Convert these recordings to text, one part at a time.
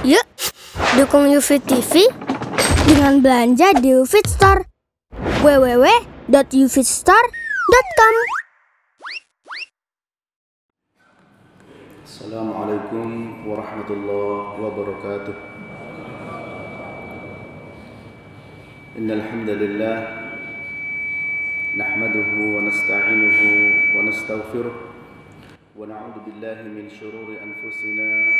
Yuk, dukung UFIT TV dengan belanja di UFIT Store. www.ufitstore.com Assalamualaikum warahmatullahi wabarakatuh. Innal hamdalillah nahmaduhu wa nasta'inuhu wa nastaghfiruh wa na'udzu billahi min shururi anfusina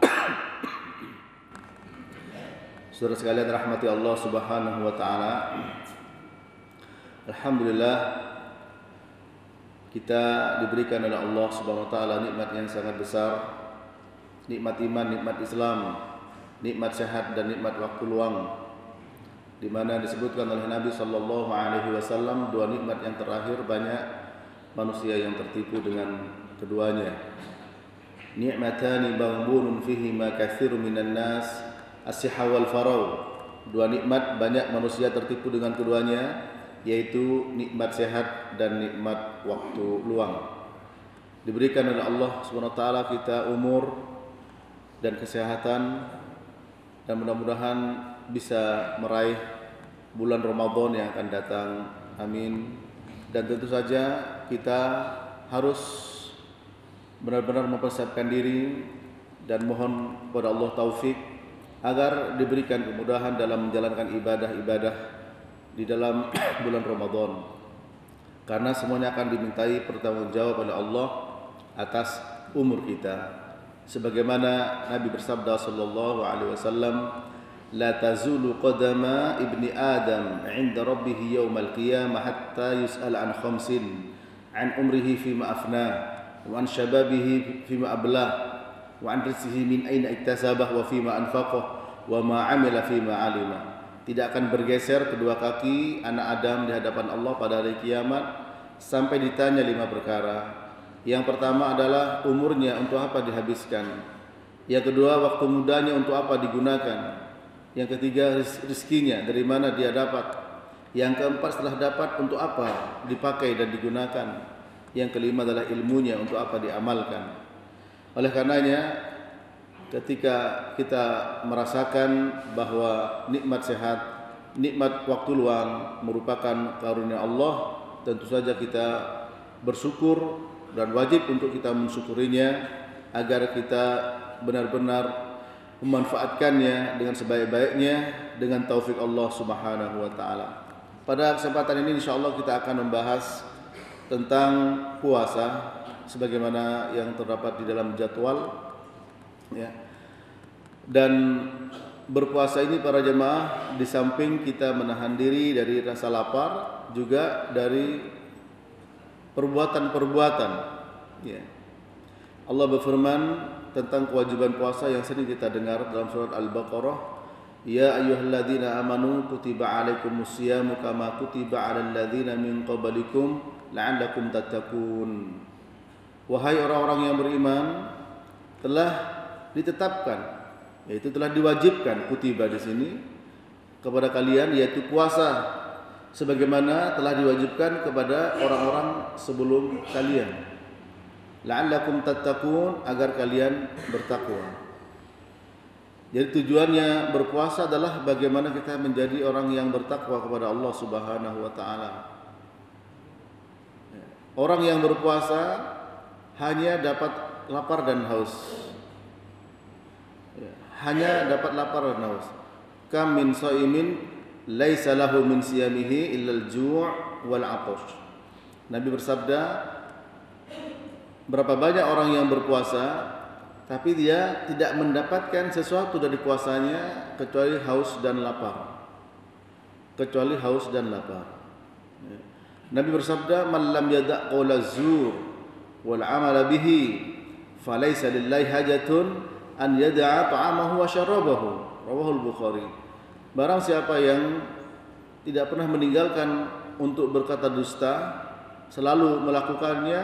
Saudara sekalian rahmati Allah Subhanahu wa taala. Alhamdulillah kita diberikan oleh Allah Subhanahu wa taala nikmat yang sangat besar. Nikmat iman, nikmat Islam, nikmat sehat dan nikmat waktu luang di mana disebutkan oleh Nabi sallallahu alaihi wasallam dua nikmat yang terakhir banyak manusia yang tertipu dengan keduanya. Ni'matani maghbunun fihi ma katsiru minan nas as-sihha wal farau. Dua nikmat banyak manusia tertipu dengan keduanya yaitu nikmat sehat dan nikmat waktu luang. Diberikan oleh Allah Subhanahu wa taala kita umur dan kesehatan dan mudah-mudahan bisa meraih bulan Ramadan yang akan datang. Amin. Dan tentu saja kita harus benar-benar mempersiapkan diri dan mohon kepada Allah taufik agar diberikan kemudahan dalam menjalankan ibadah-ibadah di dalam bulan Ramadan. Karena semuanya akan dimintai pertanggungjawab oleh Allah atas umur kita. Sebagaimana Nabi bersabda sallallahu alaihi wasallam, "La tazulu qadama ibni Adam 'inda rabbih yaumal qiyamah hatta yus'al an khamsin, an umrihi fima afna, wa an shababihi fima ablah." وعن رزقه من أين اكتسبه وفيما أنفقه وما عمل فيما علم tidak akan bergeser kedua kaki anak Adam di hadapan Allah pada hari kiamat sampai ditanya lima perkara. Yang pertama adalah umurnya untuk apa dihabiskan. Yang kedua waktu mudanya untuk apa digunakan. Yang ketiga rizkinya dari mana dia dapat. Yang keempat setelah dapat untuk apa dipakai dan digunakan. Yang kelima adalah ilmunya untuk apa diamalkan. Oleh karenanya ketika kita merasakan bahwa nikmat sehat, nikmat waktu luang merupakan karunia Allah, tentu saja kita bersyukur dan wajib untuk kita mensyukurinya agar kita benar-benar memanfaatkannya dengan sebaik-baiknya dengan taufik Allah Subhanahu wa taala. Pada kesempatan ini insyaallah kita akan membahas tentang puasa sebagaimana yang terdapat di dalam jadwal ya. Dan berpuasa ini para jemaah di samping kita menahan diri dari rasa lapar juga dari perbuatan-perbuatan ya. Allah berfirman tentang kewajiban puasa yang sering kita dengar dalam surat Al-Baqarah Ya ayyuhalladzina amanu kutiba alaikumus siyamu kama kutiba alal ladzina min qablikum la'allakum tattaqun Wahai orang-orang yang beriman telah ditetapkan yaitu telah diwajibkan kutiba di sini kepada kalian yaitu puasa sebagaimana telah diwajibkan kepada orang-orang sebelum kalian la'allakum tattaqun agar kalian bertakwa. Jadi tujuannya berpuasa adalah bagaimana kita menjadi orang yang bertakwa kepada Allah Subhanahu wa taala. Orang yang berpuasa hanya dapat lapar dan haus. Hanya dapat lapar dan haus. Kam min laisa lahu min siyamihi illa al-ju' wal 'atash. Nabi bersabda, berapa banyak orang yang berpuasa tapi dia tidak mendapatkan sesuatu dari puasanya kecuali haus dan lapar. Kecuali haus dan lapar. Ya. Nabi bersabda, "Man lam yada' qawla wal 'amala bihi, falaysa lillahi hajatun an yada'a ta'amahu wa syarabahu." Rawahul Bukhari. Barang siapa yang tidak pernah meninggalkan untuk berkata dusta selalu melakukannya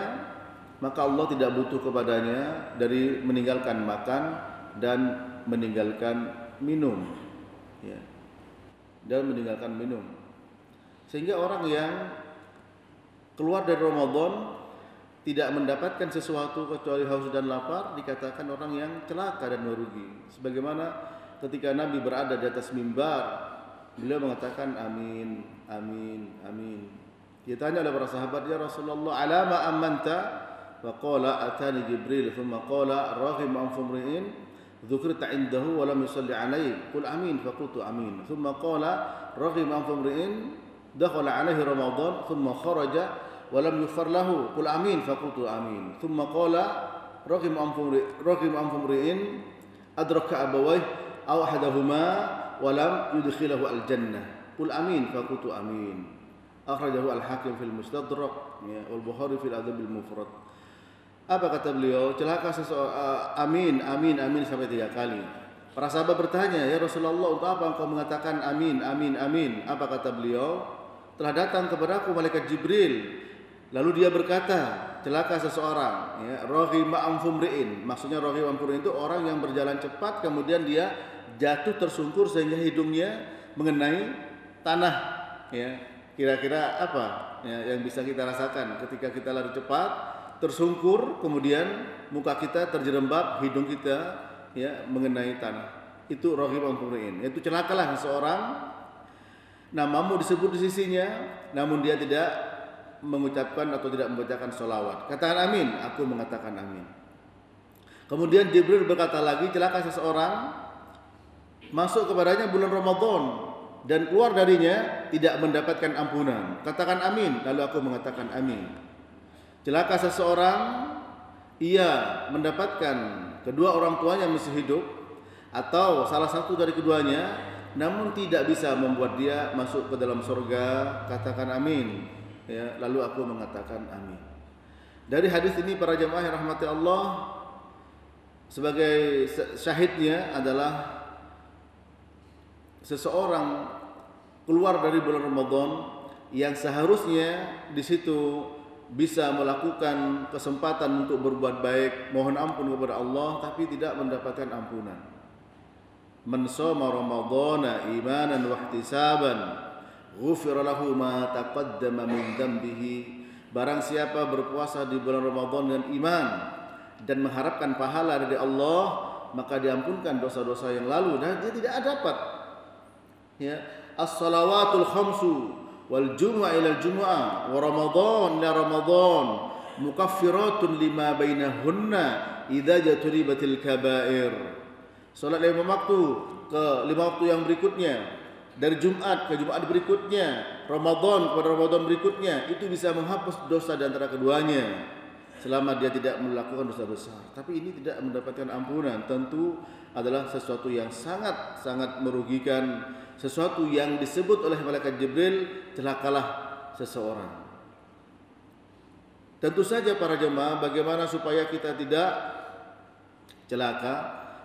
maka Allah tidak butuh kepadanya dari meninggalkan makan dan meninggalkan minum ya dan meninggalkan minum sehingga orang yang keluar dari Ramadan tidak mendapatkan sesuatu kecuali haus dan lapar dikatakan orang yang celaka dan merugi sebagaimana ketika Nabi berada di atas mimbar beliau mengatakan amin amin amin Ditanya oleh para sahabat, "Ya Rasulullah, alama amanta?" Faqala atani Jibril thumma qala raghim an fumri'in dzukirta indahu wa lam yusalli alayhi. Qul amin faqultu amin. Thumma qala raghim an fumri'in dakhala alayhi Ramadan thumma faqultu amin. Thumma qala raghim an fumri'in raghim an fumri'in adraka abawayhi aw ahadahuma wa lam yudkhilahu al-jannah. Qul amin faqultu amin. akhrajahu al-Hakim fil Mustadrak ya wal Bukhari fil Adab al Mufrad. Apa kata beliau? Celaka seseorang uh, amin amin amin sampai tiga kali. Para sahabat bertanya, "Ya Rasulullah, untuk apa engkau mengatakan amin amin amin?" Apa kata beliau? Telah datang kepadaku malaikat Jibril. Lalu dia berkata, celaka seseorang, ya, rohima amfumriin. Maksudnya rohima amfumriin itu orang yang berjalan cepat, kemudian dia jatuh tersungkur sehingga hidungnya mengenai tanah, ya, kira-kira apa ya, yang bisa kita rasakan ketika kita lari cepat tersungkur kemudian muka kita terjerembab hidung kita ya mengenai tanah. Itu rohib amfurin itu celakalah seorang namamu disebut di sisinya namun dia tidak mengucapkan atau tidak membacakan solawat katakan amin aku mengatakan amin kemudian Jibril berkata lagi celaka seseorang masuk kepadanya bulan Ramadan dan keluar darinya tidak mendapatkan ampunan. Katakan amin, lalu aku mengatakan amin. Celaka seseorang ia mendapatkan kedua orang tuanya masih hidup atau salah satu dari keduanya namun tidak bisa membuat dia masuk ke dalam surga, katakan amin. Ya, lalu aku mengatakan amin. Dari hadis ini para jemaah yang rahmati Allah sebagai syahidnya adalah seseorang keluar dari bulan Ramadan yang seharusnya di situ bisa melakukan kesempatan untuk berbuat baik, mohon ampun kepada Allah tapi tidak mendapatkan ampunan. Man shoma imanan wa ghufira lahu ma taqaddama min dhanbihi. Barang siapa berpuasa di bulan Ramadan dengan iman dan mengharapkan pahala dari Allah, maka diampunkan dosa-dosa yang lalu dan dia tidak dapat. Ya. As-salawatul khamsu wal jumu'ah ila jumu'ah wa ramadan ila ramadan mukaffiratun lima bainahunna idza jaturibatil kaba'ir. Salat lima waktu ke lima waktu yang berikutnya dari Jumat ke Jumat berikutnya Ramadan kepada Ramadan berikutnya itu bisa menghapus dosa di antara keduanya selama dia tidak melakukan dosa besar tapi ini tidak mendapatkan ampunan tentu adalah sesuatu yang sangat sangat merugikan sesuatu yang disebut oleh malaikat Jibril celakalah seseorang. Tentu saja para jemaah bagaimana supaya kita tidak celaka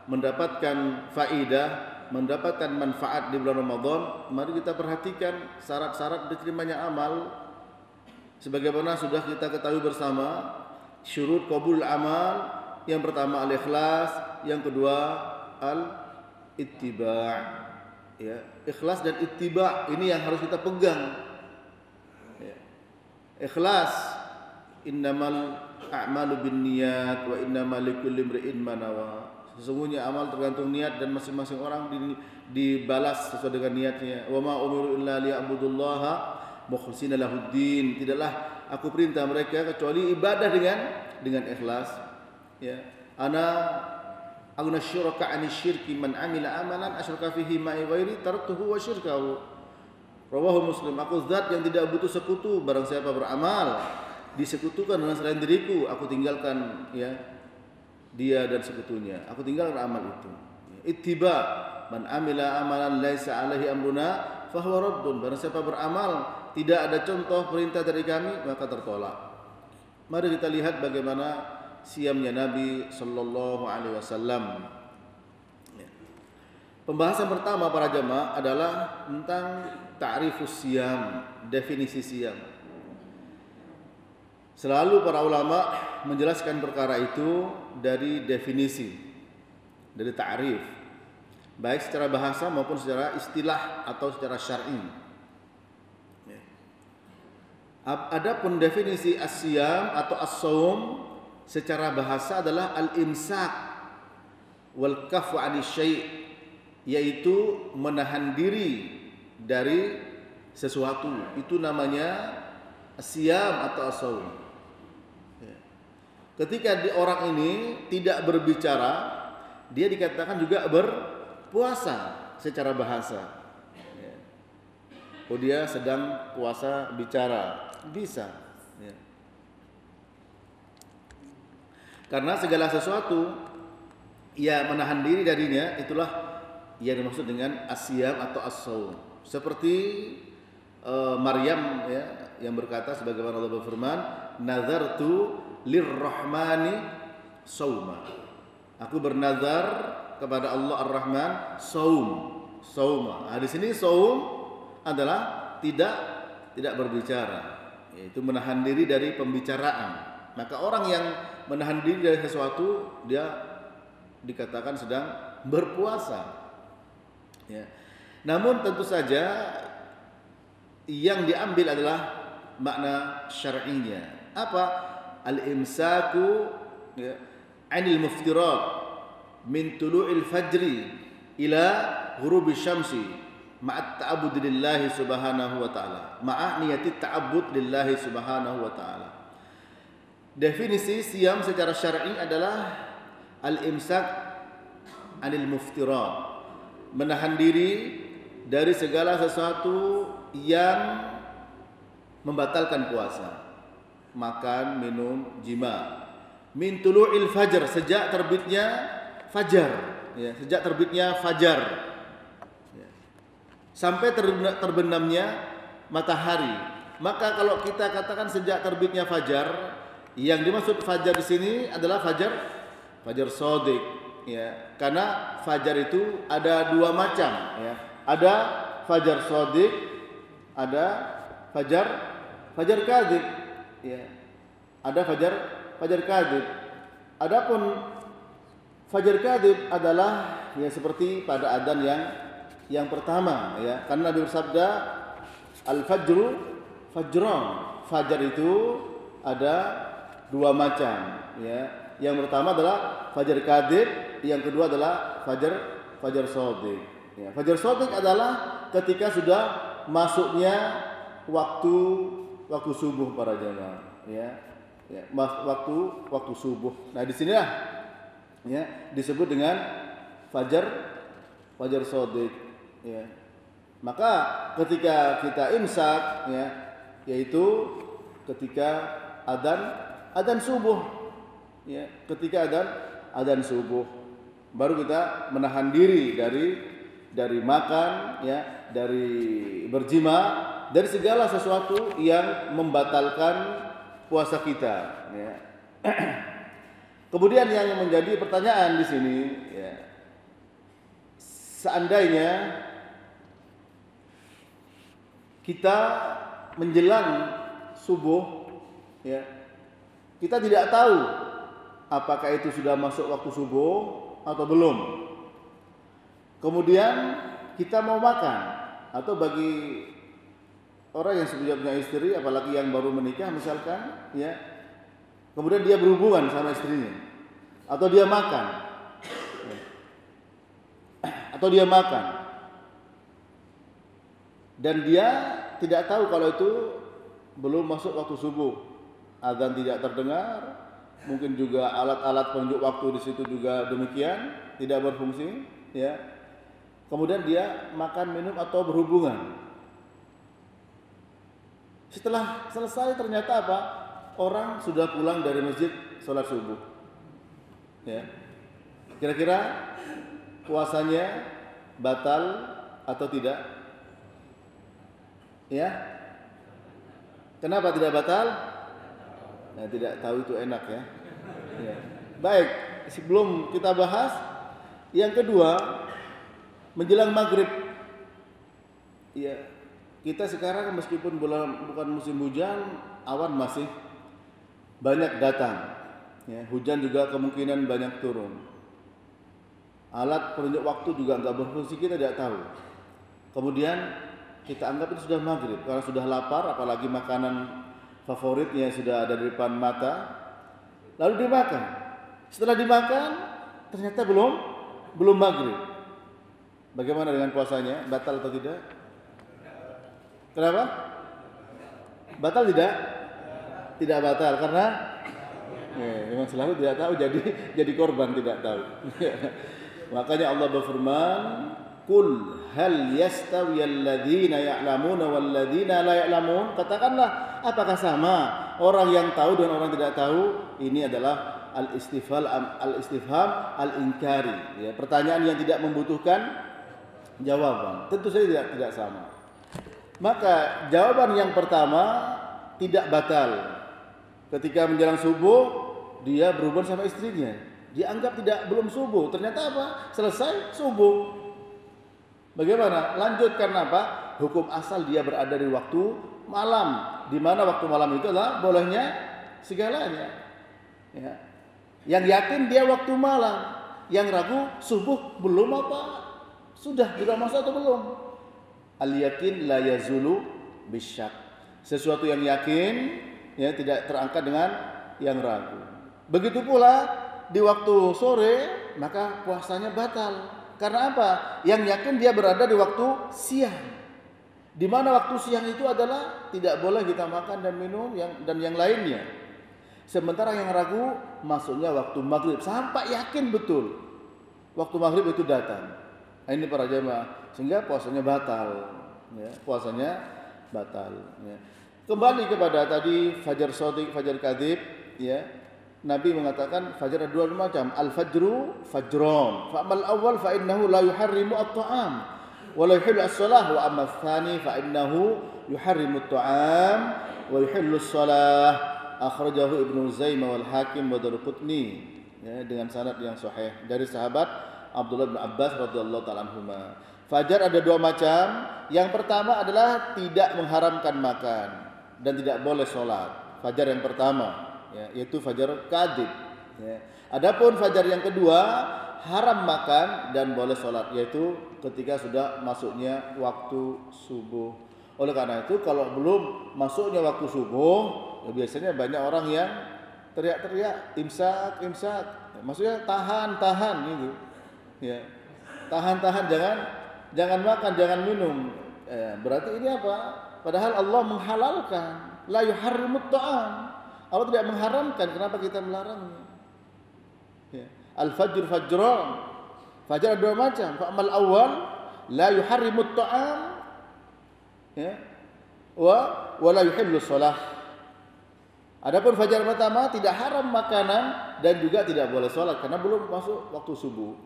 mendapatkan faidah, mendapatkan manfaat di bulan Ramadan, mari kita perhatikan syarat-syarat diterimanya amal. Sebagaimana sudah kita ketahui bersama syurut qabul amal yang pertama al-ikhlas, yang kedua al-ittiba' ya ikhlas dan ittiba ini yang harus kita pegang. Ya. ikhlas innamal a'malu binniyat wa innamal likulli imri'in ma sesungguhnya amal tergantung niat dan masing-masing orang dibalas sesuai dengan niatnya. Wa ma umiru illa liya'budullaha mukhlishina lahuddin tidaklah aku perintah mereka kecuali ibadah dengan dengan ikhlas. Ya. Ana Agna syuraka ani syirki man amila amalan asyraka fihi ma'i ghairi taraktuhu wa syirkahu. Rawahu Muslim, aku zat yang tidak butuh sekutu. Barang siapa beramal disekutukan dengan selain diriku, aku tinggalkan ya dia dan sekutunya. Aku tinggalkan amal itu. Ittiba man amila amalan laisa alaihi amruna fahuwa raddun. Barang siapa beramal tidak ada contoh perintah dari kami maka tertolak. Mari kita lihat bagaimana siamnya Nabi sallallahu alaihi wasallam. Ya. Pembahasan pertama para jemaah adalah tentang ta'rifus siam, definisi siam. Selalu para ulama menjelaskan perkara itu dari definisi, dari ta'rif. Baik secara bahasa maupun secara istilah atau secara syar'i. Adapun definisi asyam atau as-saum secara bahasa adalah al-imsak wal kafu syai' yaitu menahan diri dari sesuatu. Itu namanya asyam atau as-saum. Ketika di orang ini tidak berbicara, dia dikatakan juga berpuasa secara bahasa. Oh dia sedang puasa bicara bisa. Karena segala sesuatu ia menahan diri darinya itulah yang dimaksud dengan asyam atau as-saum. Seperti uh, Maryam ya yang berkata sebagaimana Allah berfirman, "Nazartu lirrahmani sauma." Aku bernazar kepada Allah Ar-Rahman saum. Sauma. Nah, di sini saum adalah tidak tidak berbicara yaitu menahan diri dari pembicaraan. Maka orang yang menahan diri dari sesuatu dia dikatakan sedang berpuasa. Ya. Namun tentu saja yang diambil adalah makna syar'inya. Apa? Al-imsaku ya, anil muftirat min tulu'il fajri ila ghurubi syamsi ma'at ta'abbud lillahi subhanahu wa ta'ala. Ma'a niyati ta'abbud lillahi subhanahu wa ta'ala. Definisi siam secara syar'i adalah al-imsak anil muftirat menahan diri dari segala sesuatu yang membatalkan puasa makan minum jima min tulu'il fajar sejak terbitnya fajar ya sejak terbitnya fajar sampai terbenamnya matahari. Maka kalau kita katakan sejak terbitnya fajar, yang dimaksud fajar di sini adalah fajar fajar sodik, ya. Karena fajar itu ada dua macam, ya. Ada fajar sodik, ada fajar fajar kadib, ya. Ada fajar fajar kadib. Adapun fajar kadib adalah ya seperti pada adan yang yang pertama ya karena Nabi bersabda al fajru fajron fajar itu ada dua macam ya yang pertama adalah fajar kadib yang kedua adalah fajar fajar sodik ya fajar sodik adalah ketika sudah masuknya waktu waktu subuh para jemaah ya. Ya waktu waktu subuh. Nah di sinilah ya disebut dengan fajar fajar sodik ya. Maka ketika kita imsak ya yaitu ketika adan adan subuh ya. Ketika adan adan subuh. Baru kita menahan diri dari dari makan ya dari berjima dari segala sesuatu yang membatalkan puasa kita ya. Kemudian yang menjadi pertanyaan di sini ya. Seandainya kita menjelang subuh ya kita tidak tahu apakah itu sudah masuk waktu subuh atau belum. Kemudian kita mau makan atau bagi orang yang sudah punya istri apalagi yang baru menikah misalkan ya kemudian dia berhubungan sama istrinya atau dia makan atau dia makan dan dia tidak tahu kalau itu belum masuk waktu subuh. Azan tidak terdengar, mungkin juga alat-alat penunjuk waktu di situ juga demikian, tidak berfungsi, ya. Kemudian dia makan minum atau berhubungan. Setelah selesai ternyata apa? Orang sudah pulang dari masjid sholat subuh. Ya. Kira-kira puasanya batal atau tidak? Ya. Kenapa tidak batal? Nah, tidak tahu itu enak ya. ya. Baik, sebelum kita bahas yang kedua menjelang maghrib. Ya, kita sekarang meskipun bulan bukan musim hujan, awan masih banyak datang. Ya, hujan juga kemungkinan banyak turun. Alat penunjuk waktu juga nggak berfungsi kita tidak tahu. Kemudian kita anggap itu sudah maghrib karena sudah lapar, apalagi makanan favoritnya sudah ada di depan mata. Lalu dimakan. Setelah dimakan, ternyata belum belum maghrib. Bagaimana dengan puasanya? Batal atau tidak? Kenapa? Batal tidak? Tidak batal karena eh, memang selalu tidak tahu jadi jadi korban tidak tahu. Makanya Allah berfirman, "Kul hal yastawi alladziina ya'lamuna wal ladziina la ya'lamun?" Katakanlah, apakah sama orang yang tahu dan orang tidak tahu? Ini adalah al-istifham al-istifham al-inkari, ya, pertanyaan yang tidak membutuhkan jawaban. Tentu saja tidak tidak sama. Maka jawaban yang pertama tidak batal. Ketika menjelang subuh dia berhubungan sama istrinya. Dianggap tidak belum subuh. Ternyata apa? Selesai subuh. Bagaimana? Lanjut karena apa? Hukum asal dia berada di waktu malam. Di mana waktu malam itu adalah bolehnya segalanya. Ya. Yang yakin dia waktu malam. Yang ragu subuh belum apa? Sudah tidak masa atau belum? Al yakin la yazulu bisyak. Sesuatu yang yakin ya tidak terangkat dengan yang ragu. Begitu pula di waktu sore maka puasanya batal. Karena apa? Yang yakin dia berada di waktu siang. Di mana waktu siang itu adalah tidak boleh kita makan dan minum yang dan yang lainnya. Sementara yang ragu masuknya waktu maghrib sampai yakin betul waktu maghrib itu datang. Nah, ini para jemaah sehingga puasanya batal. Ya, puasanya batal. Ya. Kembali kepada tadi fajar sodik, fajar kadib, ya. Nabi mengatakan fajar ada dua macam. Al fajru fajron. Fa amal awal fa innahu la yuharrimu at-ta'am wa la yuhillu as-salah wa amal thani fa innahu yuharrimu at-ta'am wa yuhillu as-salah. Akhrajahu Ibnu Zaimah wal Hakim wa Daruqutni ya, dengan sanad yang sahih dari sahabat Abdullah bin Abbas radhiyallahu taala anhuma. Fajar ada dua macam. Yang pertama adalah tidak mengharamkan makan dan tidak boleh sholat. Fajar yang pertama, ya, yaitu fajar kadib. Ya. Adapun fajar yang kedua haram makan dan boleh sholat, yaitu ketika sudah masuknya waktu subuh. Oleh karena itu, kalau belum masuknya waktu subuh, ya biasanya banyak orang yang teriak-teriak imsak, imsak. Maksudnya tahan, tahan gitu. Ya. Tahan-tahan jangan jangan makan, jangan minum. Eh, berarti ini apa? Padahal Allah menghalalkan. La yuharrimut ta'am. Allah tidak mengharamkan, kenapa kita melarangnya? Ya. Al-fajr fajran. Fajar ada dua macam. Fa'amal awal la yuharrimut ta'am. Ya. Wa wa la yuhillu shalah. Adapun fajar pertama tidak haram makanan dan juga tidak boleh sholat karena belum masuk waktu subuh.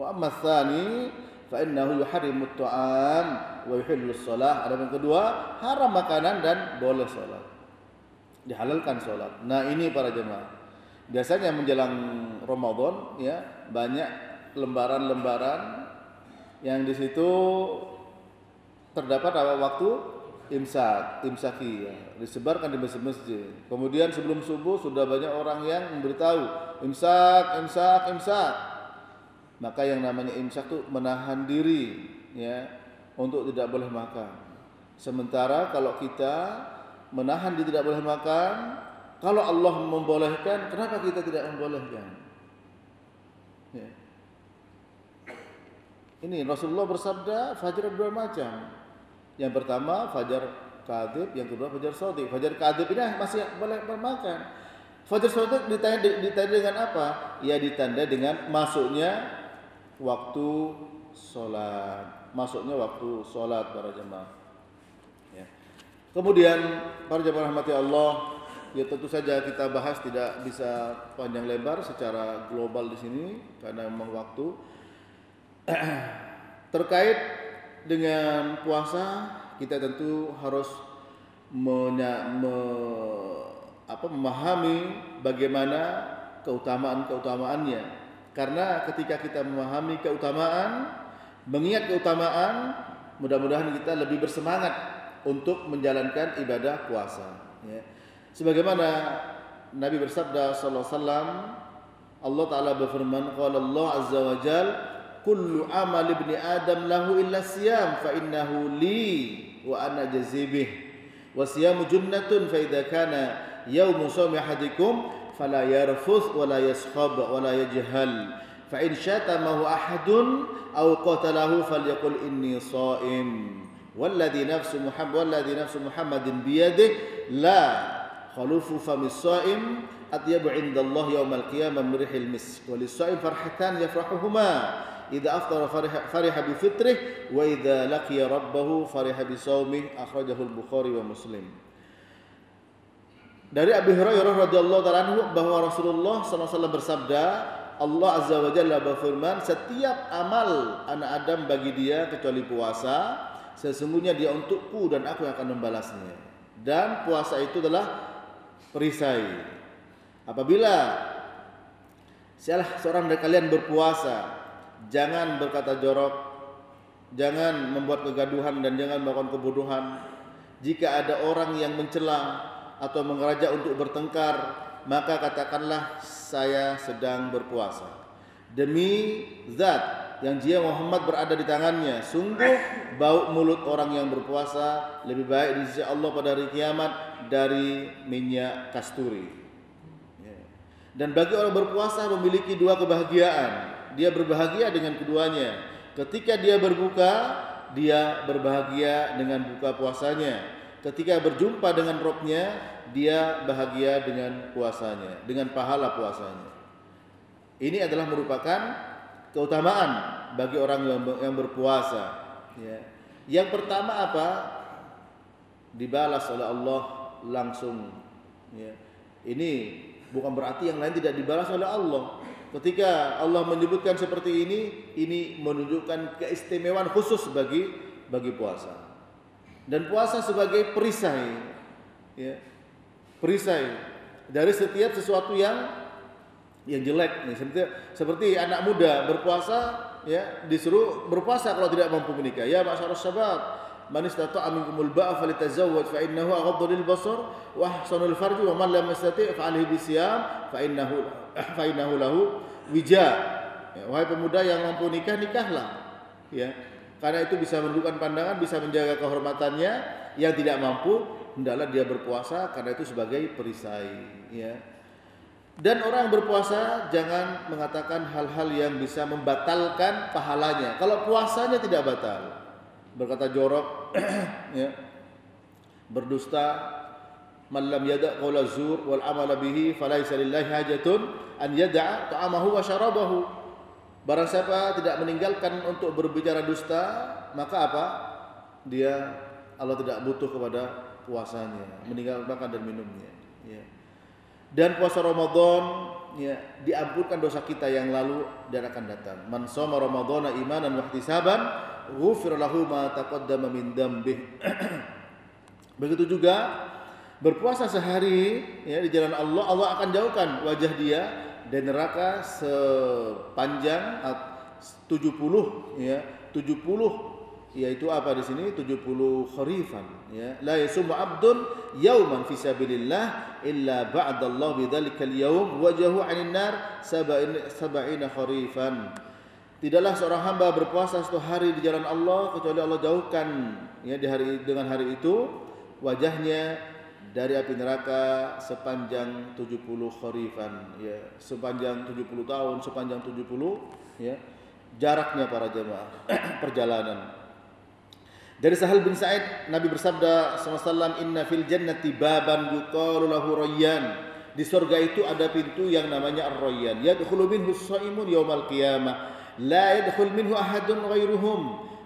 Wa amma tsani fa innahu yuharrimu at-ta'am wa yuhillu shalah. Yang kedua, haram makanan dan boleh sholat. Dihalalkan sholat. Nah, ini para jemaah. Biasanya menjelang Ramadan ya, banyak lembaran-lembaran yang di situ terdapat apa waktu imsak, imsaki ya, disebarkan di masjid-masjid. Kemudian sebelum subuh sudah banyak orang yang memberitahu imsak, imsak, imsak. Maka yang namanya imsak itu menahan diri ya untuk tidak boleh makan. Sementara kalau kita menahan diri tidak boleh makan, kalau Allah membolehkan, kenapa kita tidak membolehkan? Ya. Ini Rasulullah bersabda fajar dua macam. Yang pertama fajar kadib, yang kedua fajar sodik. Fajar kadib ini masih boleh makan. Fajar sodik ditanya, ditanya dengan apa? Ya ditanda dengan masuknya waktu sholat. Masuknya waktu sholat para jemaah. Ya. Kemudian para jemaah rahmati Allah, ya tentu saja kita bahas tidak bisa panjang lebar secara global di sini karena memang waktu terkait dengan puasa kita tentu harus menya, me, apa, memahami bagaimana keutamaan-keutamaannya. Karena ketika kita memahami keutamaan, mengingat keutamaan, mudah-mudahan kita lebih bersemangat untuk menjalankan ibadah puasa. Ya. Sebagaimana Nabi bersabda sallallahu alaihi Allah Taala berfirman, "Qala Allah azza wa jal, kullu amal ibni Adam lahu illa siyam fa innahu li wa ana jazibih." Wasiyamu junnatun fa idza kana yaumu sawmi ahadikum la yaskhab wa la yajhal fa in syatamahu ahadun aw qatalahu falyaqul inni shaim والذي نفس محمد والذي نفس محمد بيده لا. خلوف فم الصائم أطيب عند الله يوم القيامة من ريح المسك. وللصائم فرحتان يفرحهما. إذا أفطر فرح, فرح بفطره وإذا لقي ربه فرح بصومه. أخرجه البخاري ومسلم. Dari Abi Hurairah radhiyallahu taala bahwa Rasulullah SAW bersabda, Allah Azza wa Jalla berfirman, setiap amal anak Adam bagi dia kecuali puasa, sesungguhnya dia untukku dan aku yang akan membalasnya. Dan puasa itu adalah perisai. Apabila salah seorang dari kalian berpuasa jangan berkata jorok, jangan membuat kegaduhan dan jangan melakukan kebodohan. Jika ada orang yang mencela atau mengeraja untuk bertengkar, maka katakanlah saya sedang berpuasa. Demi zat yang jia Muhammad berada di tangannya, sungguh bau mulut orang yang berpuasa lebih baik di sisi Allah pada hari kiamat dari minyak kasturi. Dan bagi orang berpuasa memiliki dua kebahagiaan dia berbahagia dengan keduanya. Ketika dia berbuka, dia berbahagia dengan buka puasanya. Ketika berjumpa dengan Robnya, dia bahagia dengan puasanya, dengan pahala puasanya. Ini adalah merupakan keutamaan bagi orang yang, berpuasa. Ya. Yang pertama apa? Dibalas oleh Allah langsung. Ya. Ini bukan berarti yang lain tidak dibalas oleh Allah. Ketika Allah menyebutkan seperti ini, ini menunjukkan keistimewaan khusus bagi bagi puasa. Dan puasa sebagai perisai, ya, perisai dari setiap sesuatu yang yang jelek. Nih, seperti seperti anak muda berpuasa, ya disuruh berpuasa kalau tidak mampu menikah. Ya masyarakat syabab, man istata'a minkumul ba'a falitazawwaj fa innahu aghaddu lil basar wa ahsanul farji wa man lam yastati' fa alaihi bisiyam fa innahu fa innahu lahu wija. Ya, wahai pemuda yang mampu nikah nikahlah. Ya. Karena itu bisa menundukkan pandangan, bisa menjaga kehormatannya. Yang tidak mampu hendaklah dia berpuasa karena itu sebagai perisai, ya. Dan orang berpuasa jangan mengatakan hal-hal yang bisa membatalkan pahalanya. Kalau puasanya tidak batal, berkata jorok, ya, berdusta, man lam yada qawla zur wal amala bihi falaisa lillahi hajatun an yada'a ta'amahu wa syarabahu. Barang siapa tidak meninggalkan untuk berbicara dusta, maka apa? Dia Allah tidak butuh kepada puasanya, meninggalkan makan dan minumnya, ya. Dan puasa Ramadan ya diampunkan dosa kita yang lalu dan akan datang. Man shoma ramadhana imanan wa ihtisaban, ghufira lahu ma taqaddama min dambih. Begitu juga berpuasa sehari ya di jalan Allah, Allah akan jauhkan wajah dia dari neraka sepanjang 70 ya 70 yaitu apa di sini? 70 kharifan ya. La yasum abdun yauman fi sabilillah illa ba'da Allah bidzalikal yaum wajahu 'anil nar sab'ina kharifan. Tidaklah seorang hamba berpuasa satu hari di jalan Allah kecuali Allah jauhkan ya di hari dengan hari itu. Wajahnya dari api neraka sepanjang 70 kharifan ya. Sepanjang 70 tahun sepanjang 70 ya. Jaraknya para jemaah perjalanan dari Sahal bin Sa'id Nabi bersabda SAW inna fil jannati baban yuqalu lahu rayyan. Di surga itu ada pintu yang namanya ar-rayyan. Yadkhulu minhu as-saimun yaumal qiyamah. La yadkhul minhu ahadun ghairuhum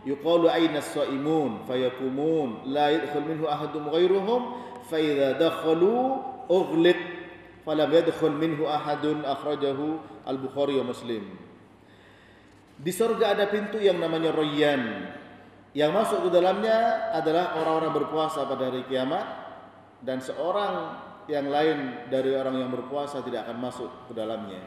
yuqalu aina as-saimun? Fayakumun. La yadkhul minhu ahadun ghairuhum fa idza dakhalu ughliq. Falam yadkhul minhu ahadun akhrajahu al-Bukhari wa Muslim. Di surga ada pintu yang namanya Rayyan. Yang masuk ke dalamnya adalah orang-orang berpuasa pada hari kiamat dan seorang yang lain dari orang yang berpuasa tidak akan masuk ke dalamnya.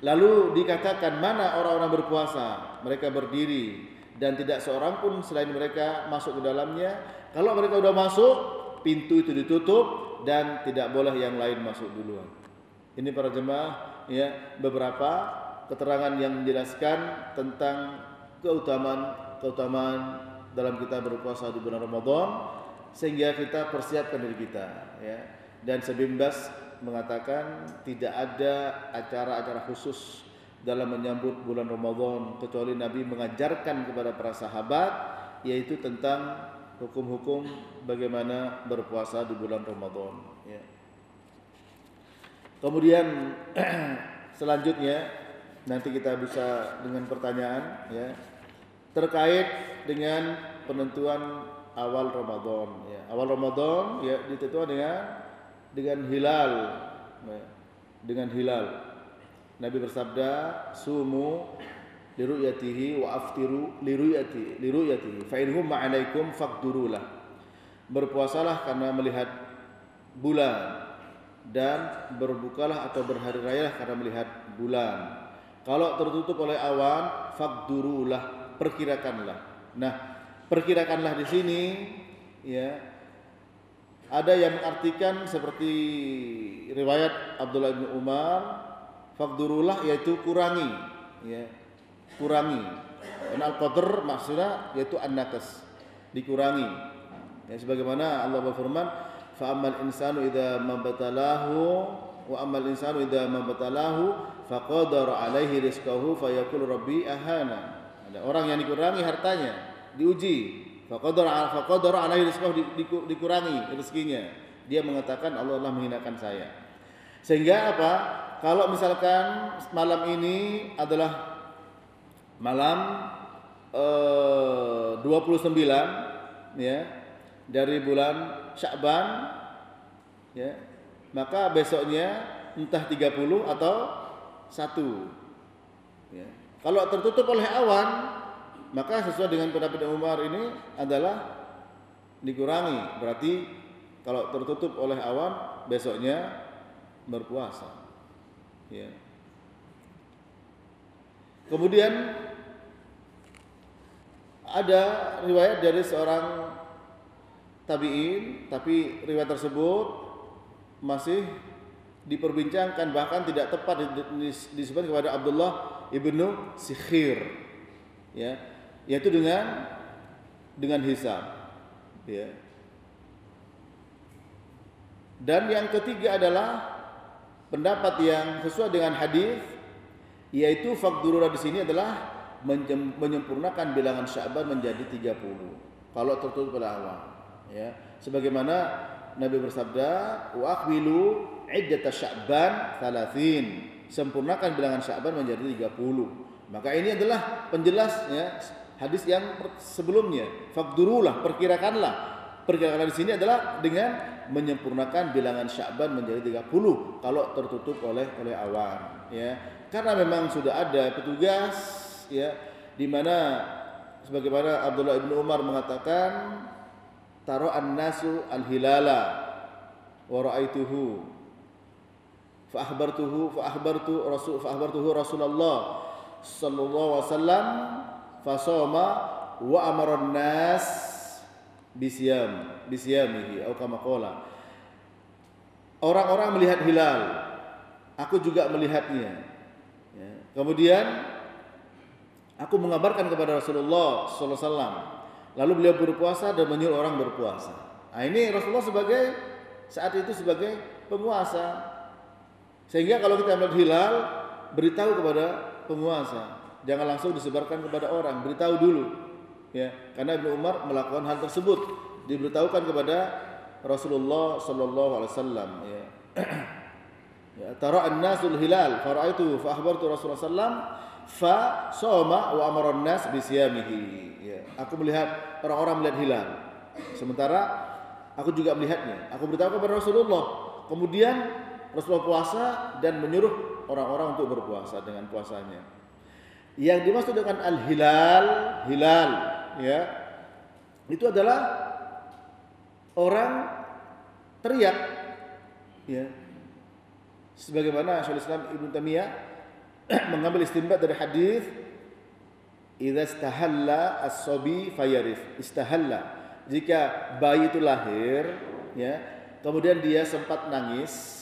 Lalu dikatakan mana orang-orang berpuasa? Mereka berdiri dan tidak seorang pun selain mereka masuk ke dalamnya. Kalau mereka sudah masuk, pintu itu ditutup dan tidak boleh yang lain masuk duluan. Ini para jemaah ya beberapa keterangan yang menjelaskan tentang keutamaan keutamaan dalam kita berpuasa di bulan Ramadan sehingga kita persiapkan diri kita ya dan sebimbas mengatakan tidak ada acara-acara khusus dalam menyambut bulan Ramadan kecuali Nabi mengajarkan kepada para sahabat yaitu tentang hukum-hukum bagaimana berpuasa di bulan Ramadan ya. Kemudian selanjutnya nanti kita bisa dengan pertanyaan ya terkait dengan penentuan awal Ramadan ya. Awal Ramadan ya ditentukan dengan dengan hilal dengan hilal. Nabi bersabda sumu liruyatihi wa aftiru liruyati liruyatihi fa in hum alaikum faqdurulah. Berpuasalah karena melihat bulan dan berbukalah atau berhari raya karena melihat bulan. Kalau tertutup oleh awan faqdurulah perkirakanlah nah perkirakanlah di sini ya ada yang mengartikan seperti riwayat Abdullah bin Umar, fakdurullah yaitu kurangi, ya, kurangi. Dan al-qadr maksudnya yaitu an-nakas, dikurangi. Ya, sebagaimana Allah berfirman, fa amal insanu idza mabtalahu wa amal insanu idza mabtalahu faqadara alaihi rizqahu fayaqul rabbi ahana. Ada orang yang dikurangi hartanya, diuji, Faqadara faqadara alaihi rizqahu dikurangi rezekinya. Dia mengatakan Allah Allah menghinakan saya. Sehingga apa? Kalau misalkan malam ini adalah malam eh, 29 ya dari bulan Sya'ban ya maka besoknya entah 30 atau satu. Kalau tertutup oleh awan maka sesuai dengan pendapat Umar ini adalah dikurangi. Berarti kalau tertutup oleh awan besoknya berpuasa. Ya. Kemudian ada riwayat dari seorang tabi'in tapi riwayat tersebut masih diperbincangkan bahkan tidak tepat disebut kepada Abdullah ibnu Sikhir ya yaitu dengan dengan hisab ya. Dan yang ketiga adalah pendapat yang sesuai dengan hadis yaitu fakdurura di sini adalah menyempurnakan bilangan Sya'ban menjadi 30 kalau tertutup pada awal ya. Sebagaimana Nabi bersabda wa aqbilu iddat Sya'ban 30 sempurnakan bilangan Sya'ban menjadi 30 maka ini adalah penjelas ya hadis yang sebelumnya. Fakdurulah, perkirakanlah. Perkirakan di sini adalah dengan menyempurnakan bilangan Sya'ban menjadi 30 kalau tertutup oleh oleh awan, ya. Karena memang sudah ada petugas ya di mana sebagaimana Abdullah bin Umar mengatakan taro an-nasu al-hilala wa ra'aituhu fa akhbartuhu rasul fa Rasulullah sallallahu alaihi wasallam fasoma wa amaron nas bisyam bisyamihi atau kama qala orang-orang melihat hilal. Aku juga melihatnya. Ya. kemudian aku mengabarkan kepada Rasulullah sallallahu alaihi wasallam. Lalu beliau berpuasa dan menyuruh orang berpuasa. Nah ini Rasulullah sebagai saat itu sebagai penguasa sehingga kalau kita melihat hilal beritahu kepada penguasa. Jangan langsung disebarkan kepada orang, beritahu dulu. Ya, karena Ibnu Umar melakukan hal tersebut, diberitahukan kepada Rasulullah sallallahu alaihi wasallam ya. ya tara an-nasul hilal faraitu fa akhbartu Rasulullah sallam fa soma wa amaron nas bisiyamihi ya aku melihat orang-orang melihat hilal. Sementara aku juga melihatnya. Aku beritahu kepada Rasulullah. Kemudian Rasulullah puasa dan menyuruh orang-orang untuk berpuasa dengan puasanya. Yang dimaksud dengan al-hilal hilal ya itu adalah orang teriak ya. Sebagaimana Syaikhul Islam Ibnu Taimiyah mengambil istinbat dari hadis idza istahalla as-sabi fayarif. Istahalla. Jika bayi itu lahir ya kemudian dia sempat nangis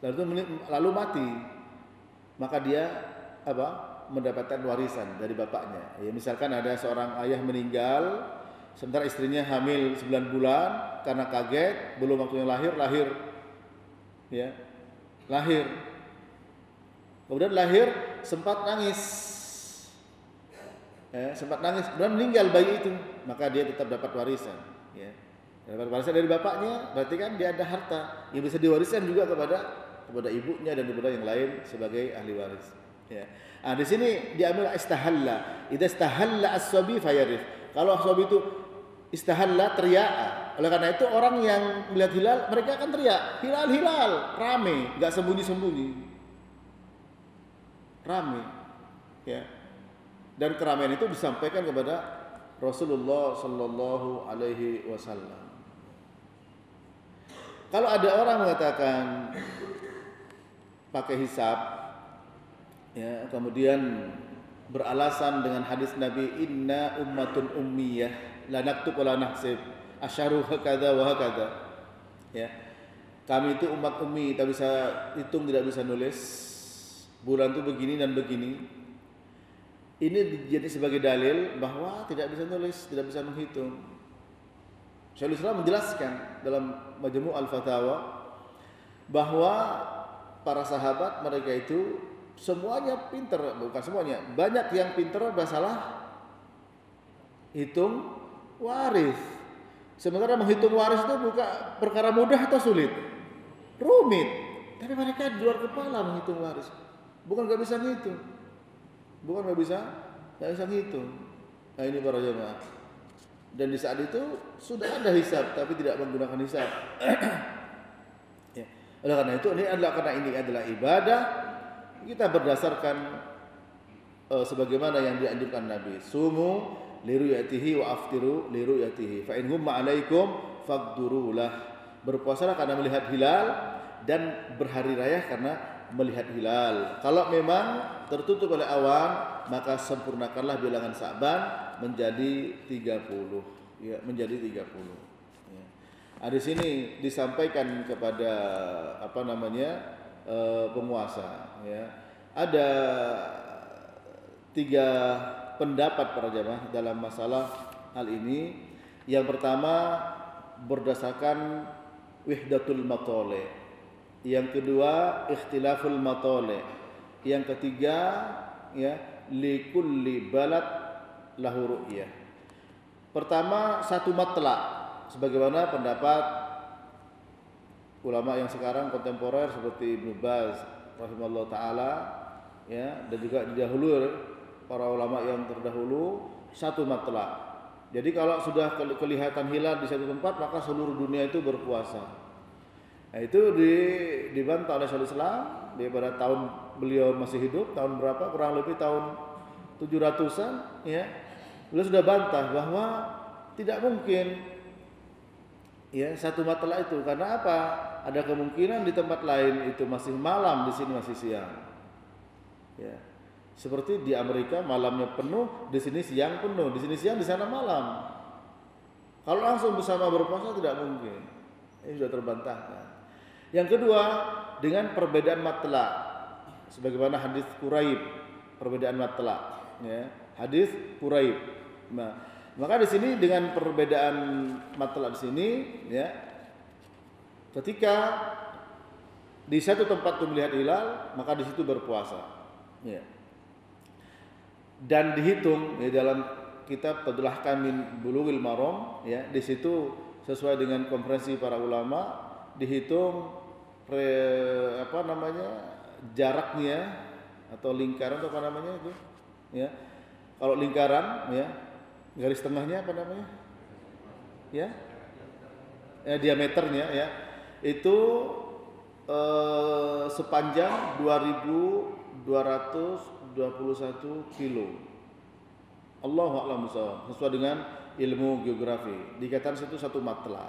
lalu lalu mati. Maka dia apa mendapatkan warisan dari bapaknya. Ya misalkan ada seorang ayah meninggal sementara istrinya hamil 9 bulan karena kaget belum waktunya lahir lahir. Ya lahir. Kemudian lahir sempat nangis. Ya, sempat nangis kemudian meninggal bayi itu. Maka dia tetap dapat warisan. Ya dapat warisan dari bapaknya. Berarti kan dia ada harta. Yang bisa diwariskan juga kepada kepada ibunya dan kepada yang lain sebagai ahli waris. Ya. Nah, di sini diambil istahalla. Idza istahalla as-sabi fayarif. Kalau as-sabi itu istahalla teriak. Oleh karena itu orang yang melihat hilal mereka akan teriak hilal hilal. Rame nggak sembunyi sembunyi rame. Ya. Dan keramaian itu disampaikan kepada Rasulullah Sallallahu Alaihi Wasallam. Kalau ada orang mengatakan pakai hisab ya kemudian beralasan dengan hadis Nabi inna ummatun ummiyah la naktub wa la nahsib asyaru hakadha wa hakadha. Ya kami itu umat ummi tak bisa hitung tidak bisa nulis. Bulan itu begini dan begini. Ini jadi sebagai dalil bahwa tidak bisa nulis tidak bisa menghitung. Syaikhul Islam menjelaskan dalam Majmu' Al-Fatawa bahwa para sahabat mereka itu semuanya pinter bukan semuanya banyak yang pinter masalah hitung waris. Sementara menghitung waris itu bukan perkara mudah atau sulit? Rumit. Tapi mereka di luar kepala menghitung waris. Bukan nggak bisa ngitung. Bukan nggak bisa nggak bisa ngitung. Nah ini para jemaah dan di saat itu sudah ada hisab tapi tidak menggunakan hisab. oleh karena itu ini adalah karena ini adalah ibadah kita berdasarkan uh, sebagaimana yang dianjurkan Nabi. Sumu liruyatihi wa aftiru liruyatihi. Fa in humma alaikum faqdurulah. Berpuasalah karena melihat hilal dan berhari raya karena melihat hilal. Kalau memang tertutup oleh awan, maka sempurnakanlah bilangan Sa'ban menjadi 30. Ya, menjadi 30. Nah, di sini disampaikan kepada apa namanya? uh, penguasa ya. Ada tiga pendapat para jamaah dalam masalah hal ini. Yang pertama berdasarkan wihdatul matole yang kedua ikhtilaful matole yang ketiga ya likulli balad lahu pertama satu matlak sebagaimana pendapat ulama yang sekarang kontemporer seperti Ibnu Baz rahimahullah taala ya dan juga didahului para ulama yang terdahulu satu matla. Jadi kalau sudah kelihatan hilal di satu tempat maka seluruh dunia itu berpuasa. Nah, itu di, dibantah oleh Syaikhul Islam di pada tahun beliau masih hidup tahun berapa kurang lebih tahun 700-an ya. Beliau sudah bantah bahwa tidak mungkin ya satu matla itu karena apa? ada kemungkinan di tempat lain itu masih malam, di sini masih siang. Ya. Seperti di Amerika malamnya penuh, di sini siang penuh, di sini siang, di sana malam. Kalau langsung bersama berpuasa tidak mungkin. Ini sudah terbantahkan. Yang kedua, dengan perbedaan matla. Sebagaimana hadis Quraib, perbedaan matla, ya. Hadis Quraib. Nah, maka di sini dengan perbedaan matla di sini, ya, Ketika di satu tempat itu melihat hilal, maka di situ berpuasa. Ya. Dan dihitung ya, dalam kitab Tadullah Kamin Bulughil Maram ya, di situ sesuai dengan konferensi para ulama dihitung re, apa namanya jaraknya atau lingkaran atau apa namanya itu ya. Kalau lingkaran ya, garis tengahnya apa namanya? Ya. Ya diameternya ya. Itu eh, sepanjang 2221 kilo. Allahu a'lam sesuai dengan ilmu geografi. Dikatakan situ satu matla.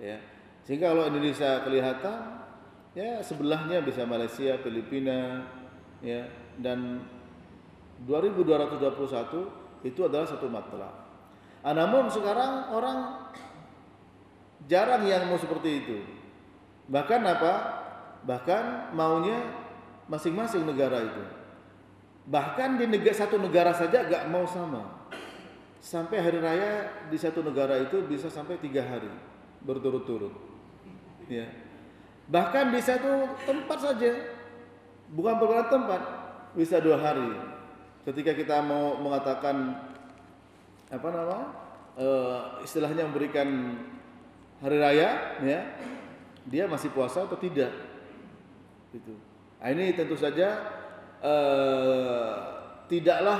Ya. Sehingga kalau Indonesia kelihatan ya sebelahnya bisa Malaysia, Filipina, ya dan 2221 itu adalah satu matla. Ah, namun sekarang orang jarang yang mau seperti itu. Bahkan apa? Bahkan maunya masing-masing negara itu. Bahkan di negara satu negara saja gak mau sama. Sampai hari raya di satu negara itu bisa sampai tiga hari berturut-turut. Ya. Bahkan di satu tempat saja, bukan beberapa tempat, bisa dua hari. Ketika kita mau mengatakan apa nama, e, istilahnya memberikan hari raya, ya, dia masih puasa atau tidak? Itu. Nah, ini tentu saja e, tidaklah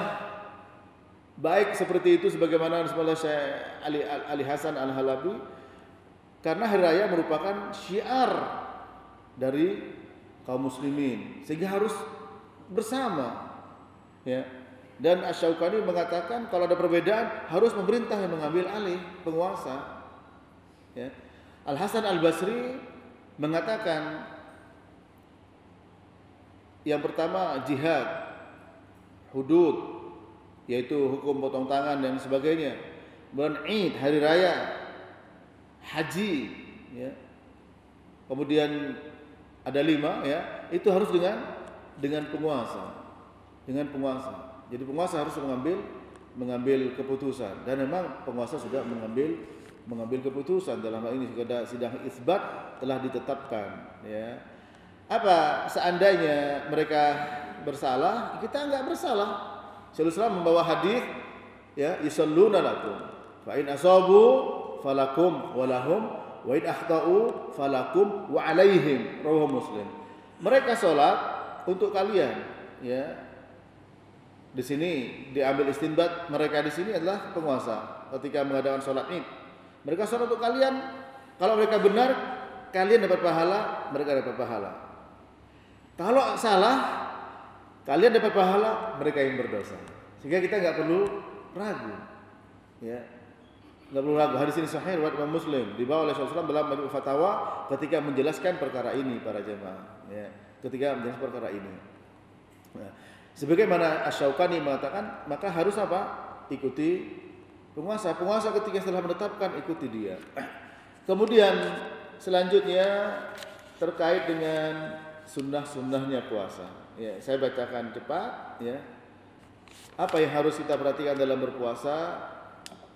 baik seperti itu sebagaimana disebutkan Syekh Ali, Ali Hasan Al Halabi karena hari raya merupakan syiar dari kaum muslimin sehingga harus bersama ya dan Asyaukani mengatakan kalau ada perbedaan harus pemerintah yang mengambil alih penguasa ya Al Hasan Al Basri mengatakan yang pertama jihad hudud yaitu hukum potong tangan dan sebagainya. Id, hari raya, haji, ya. Kemudian ada lima, ya. Itu harus dengan dengan penguasa, dengan penguasa. Jadi penguasa harus mengambil mengambil keputusan. Dan memang penguasa sudah mengambil mengambil keputusan dalam hal ini. Sudah sidang isbat telah ditetapkan ya. Apa seandainya mereka bersalah? Kita enggak bersalah. Rasulullah membawa hadis ya yusalluna lakum fa in asabu falakum wa lahum wa in akhtau falakum wa alaihim. Rawahu muslim. Mereka salat untuk kalian ya di sini diambil istinbat mereka di sini adalah penguasa ketika mengadakan salat Id mereka salat untuk kalian kalau mereka benar kalian dapat pahala mereka dapat pahala kalau salah Kalian dapat pahala, mereka yang berdosa. Sehingga kita nggak perlu ragu. Ya. Nggak perlu ragu. Hadis ini sahih riwayat Imam Muslim dibawa oleh Rasulullah dalam Majmu' Fatawa ketika menjelaskan perkara ini para jemaah. Ya. Ketika menjelaskan perkara ini. Nah, sebagaimana Asy-Syaukani mengatakan, maka harus apa? Ikuti penguasa. Penguasa ketika setelah menetapkan ikuti dia. Kemudian selanjutnya terkait dengan sunnah-sunnahnya puasa. Ya, saya bacakan cepat ya. Apa yang harus kita perhatikan dalam berpuasa?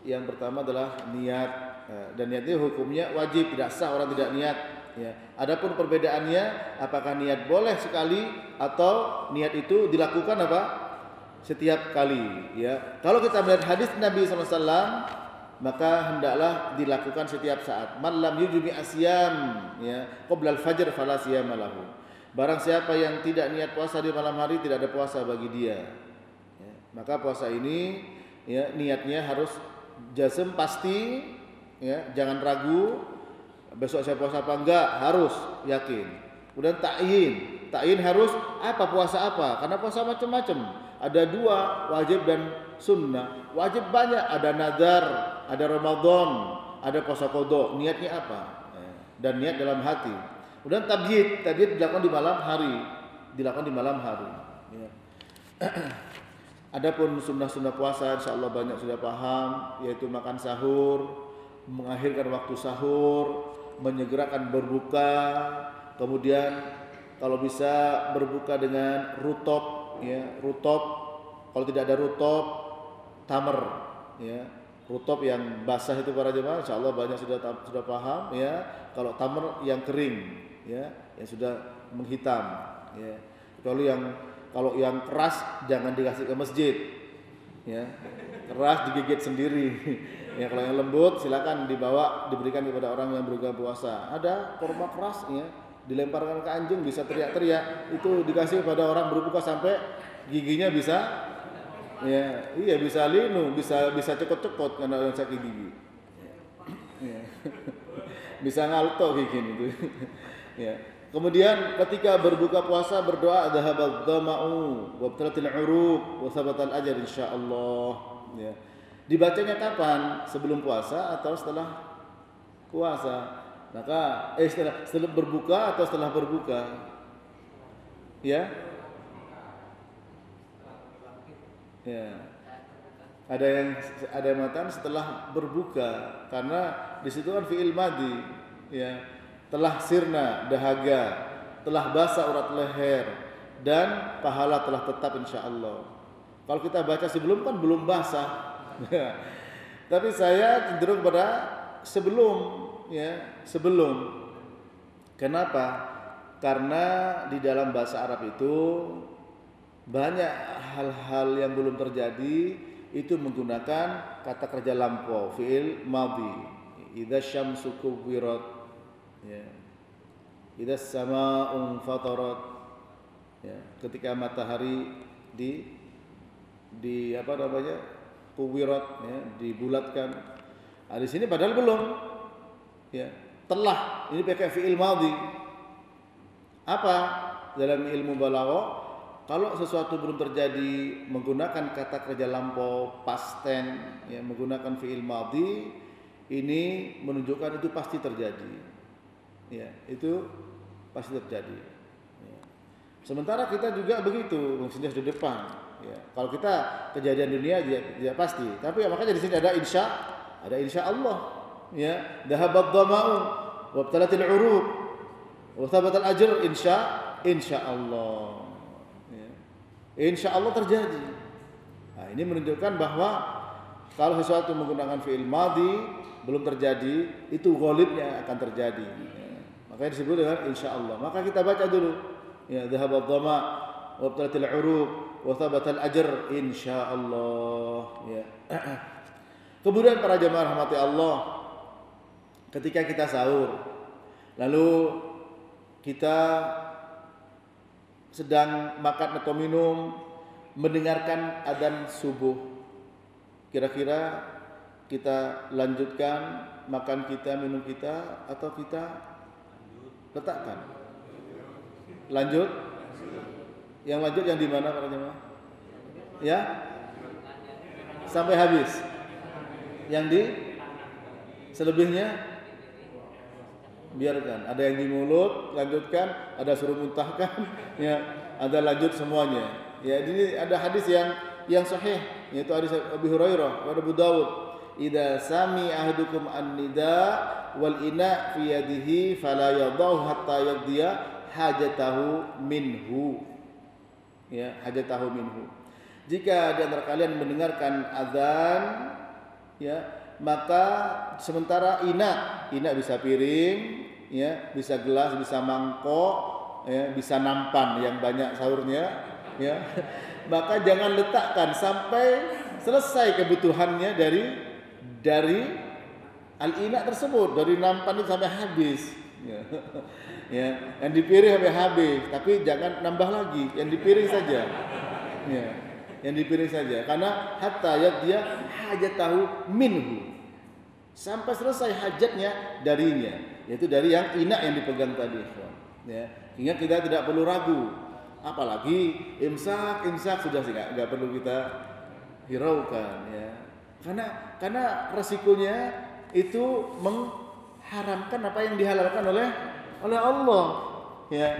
Yang pertama adalah niat ya, dan niat itu hukumnya wajib tidak sah orang tidak niat ya. Adapun perbedaannya apakah niat boleh sekali atau niat itu dilakukan apa? setiap kali ya. Kalau kita melihat hadis Nabi SAW maka hendaklah dilakukan setiap saat. Malam yujubi asyam ya qabla al-fajr fala siyama lahu. Barang siapa yang tidak niat puasa di malam hari tidak ada puasa bagi dia. Ya, maka puasa ini ya niatnya harus jasem pasti ya, jangan ragu besok saya puasa apa enggak harus yakin. Kemudian takyin, takyin harus apa puasa apa? Karena puasa macam-macam. Ada dua wajib dan sunnah. Wajib banyak, ada nazar, ada Ramadan, ada puasa kodok. Niatnya apa? Ya, dan niat dalam hati. Kemudian tabyid, tabyid dilakukan di malam hari, dilakukan di malam hari. Ya. Adapun sunnah-sunnah puasa, insya Allah banyak sudah paham, yaitu makan sahur, mengakhirkan waktu sahur, menyegerakan berbuka, kemudian kalau bisa berbuka dengan rutop, ya rutop. Kalau tidak ada rutop, tamer, ya rutop yang basah itu para jemaah, insya Allah banyak sudah sudah paham, ya. Kalau tamer yang kering, ya yang sudah menghitam ya kecuali yang kalau yang keras jangan dikasih ke masjid ya keras digigit sendiri ya kalau yang lembut silakan dibawa diberikan kepada orang yang berbuka puasa ada korma keras ya dilemparkan ke anjing bisa teriak-teriak itu dikasih kepada orang berbuka sampai giginya bisa Ya, iya bisa linu, bisa bisa cekot-cekot karena orang sakit gigi. Ya. bisa ngalto gini tuh. ya. Kemudian ketika berbuka puasa berdoa dhahabad dhama'u wa btalatil uruq wa sabatal ajr insyaallah ya. Dibacanya kapan? Sebelum puasa atau setelah puasa? Maka eh setelah, setelah berbuka atau setelah berbuka? Ya. Ya. Ada yang ada yang mengatakan setelah berbuka karena di situ kan fiil madi ya telah sirna dahaga telah basah urat leher dan pahala telah tetap insya Allah. Kalau kita baca sebelum kan belum basah. Tapi saya cenderung pada sebelum ya, sebelum. Kenapa? Karena di dalam bahasa Arab itu banyak hal-hal yang belum terjadi itu menggunakan kata kerja lampau fiil madhi idza syamsu kuwirat ya idza samaa'un fatarat ya ketika matahari di di apa namanya kuwirat ya dibulatkan. Nah, di sini padahal belum. Ya telah. Ini pakai fiil madhi. Apa? Dalam ilmu balaghah kalau sesuatu belum terjadi menggunakan kata kerja lampau past tense ya menggunakan fiil madhi ini menunjukkan itu pasti terjadi. Ya itu pasti terjadi. Ya. sementara kita juga begitu sudah di depan ya kalau kita kejadian dunia dia, dia pasti tapi ya, makanya di sini ada insya ada insya Allah ya dahabat dhama'u wa btalatil uruq wa thabatal ajr insya insya Allah insya Allah terjadi. Nah, ini menunjukkan bahwa kalau sesuatu menggunakan fi'il madhi belum terjadi, itu golibnya akan terjadi. Ya. Makanya disebut dengan insya Allah. Maka kita baca dulu. Ya, dhahabat dhama wa btalatil uruq wa thabatal ajr insya Allah. Ya. Kemudian para jemaah rahmati Allah, ketika kita sahur, lalu kita sedang makan atau minum mendengarkan adzan subuh kira-kira kita lanjutkan makan kita minum kita atau kita letakkan lanjut yang lanjut yang di mana para jemaah? Ya? Sampai habis. Yang di? Selebihnya? Biarkan. Ada yang di mulut lanjutkan. Ada suruh muntahkan. Ya ada lanjut semuanya. Ya ini ada hadis yang yang sahih yaitu hadis Abu Hurairah pada Abu Dawud. Idza sami ahdukum an-nida wal ina fi yadihi fala hatta yaqdiya hajatahu minhu ya hajatahu minhu. Jika di antara kalian mendengarkan azan ya maka sementara ina ina bisa piring ya bisa gelas bisa mangkok ya bisa nampan yang banyak sahurnya ya. Maka jangan letakkan sampai selesai kebutuhannya dari dari al ina tersebut. Dari nampan itu sampai habis ya. ya yang dipiring sampai habis. Tapi jangan nambah lagi yang dipiring saja. Ya yang dipiring saja. Karena hatta ya dia hajat tahu minhu. Sampai selesai hajatnya darinya. Yaitu dari yang inak yang dipegang tadi ya ingat kita tidak perlu ragu. Apalagi imsak imsak sudah sih nggak perlu kita hiraukan ya. Karena karena resikonya itu mengharamkan apa yang dihalalkan oleh oleh Allah. Ya.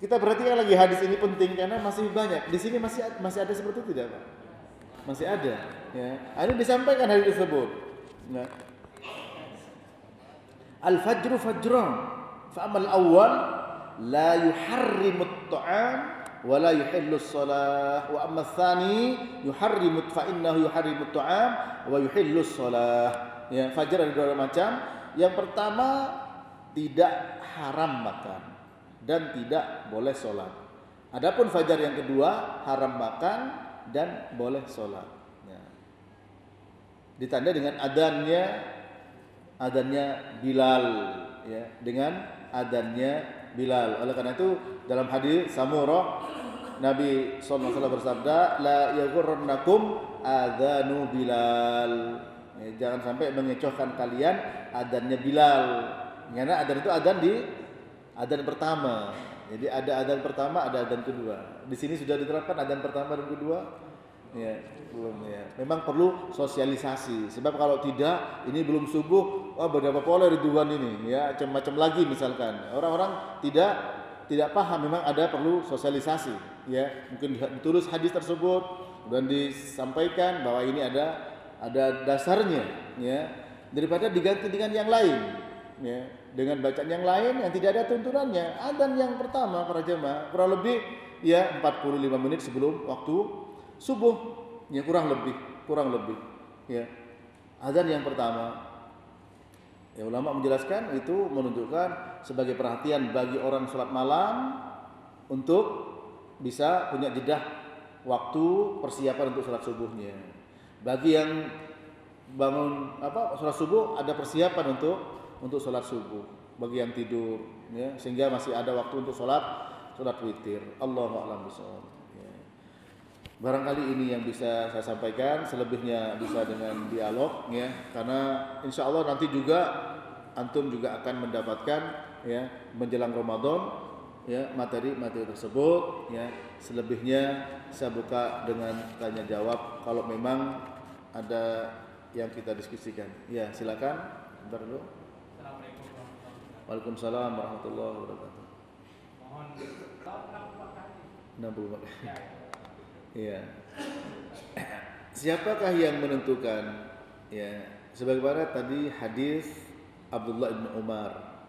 Kita perhatikan lagi hadis ini penting karena masih banyak. Di sini masih masih ada seperti itu tidak pak? Masih ada ya. Ini disampaikan hadis tersebut. Nah, Al-fajru fajran. Fa'amal awal la yuharrimu at-ta'am wa la yuhillu as-salah wa amma tsani yuharrimu fa innahu yuharrimu at-ta'am wa yuhillu as-salah. Ya, fajar ada dua macam. Yang pertama tidak haram makan dan tidak boleh sholat. Adapun fajar yang kedua haram makan dan boleh sholat. Ya. Ditanda dengan adannya adannya Bilal ya dengan adannya Bilal. Oleh karena itu dalam hadis Samurah Nabi SAW bersabda, La yaghurrannakum adhanu Bilal. Ya, jangan sampai mengecohkan kalian adannya Bilal. Karena adan itu adan di adan pertama. Jadi ada adan pertama, ada adan kedua. Di sini sudah diterapkan adan pertama dan kedua. Ya, belum ya. Memang perlu sosialisasi. Sebab kalau tidak, ini belum subuh, oh berapa pola Ridwan ini, ya macam-macam lagi misalkan. Orang-orang tidak tidak paham memang ada perlu sosialisasi, ya. Mungkin ditulis hadis tersebut dan disampaikan bahwa ini ada ada dasarnya, ya. Daripada diganti dengan yang lain, ya. Dengan bacaan yang lain yang tidak ada tuntunannya. Adan yang pertama para jemaah kurang lebih ya 45 menit sebelum waktu subuh. Ya kurang lebih kurang lebih ya. Azan yang pertama. Ya ulama menjelaskan itu menunjukkan sebagai perhatian bagi orang sholat malam untuk bisa punya jeda waktu persiapan untuk sholat subuhnya. Bagi yang bangun apa sholat subuh ada persiapan untuk untuk sholat subuh bagi yang tidur ya sehingga masih ada waktu untuk sholat sholat witir. Allah a'lam bishawab. Barangkali ini yang bisa saya sampaikan, selebihnya bisa dengan dialog ya, karena insya Allah nanti juga antum juga akan mendapatkan ya menjelang Ramadan ya materi-materi tersebut ya. Selebihnya saya buka dengan tanya jawab kalau memang ada yang kita diskusikan. Ya silakan. Bentar Waalaikumsalam warahmatullahi wabarakatuh mohon tahu 60 Ya. Siapakah yang menentukan? Ya, sebagaimana tadi hadis Abdullah bin Umar.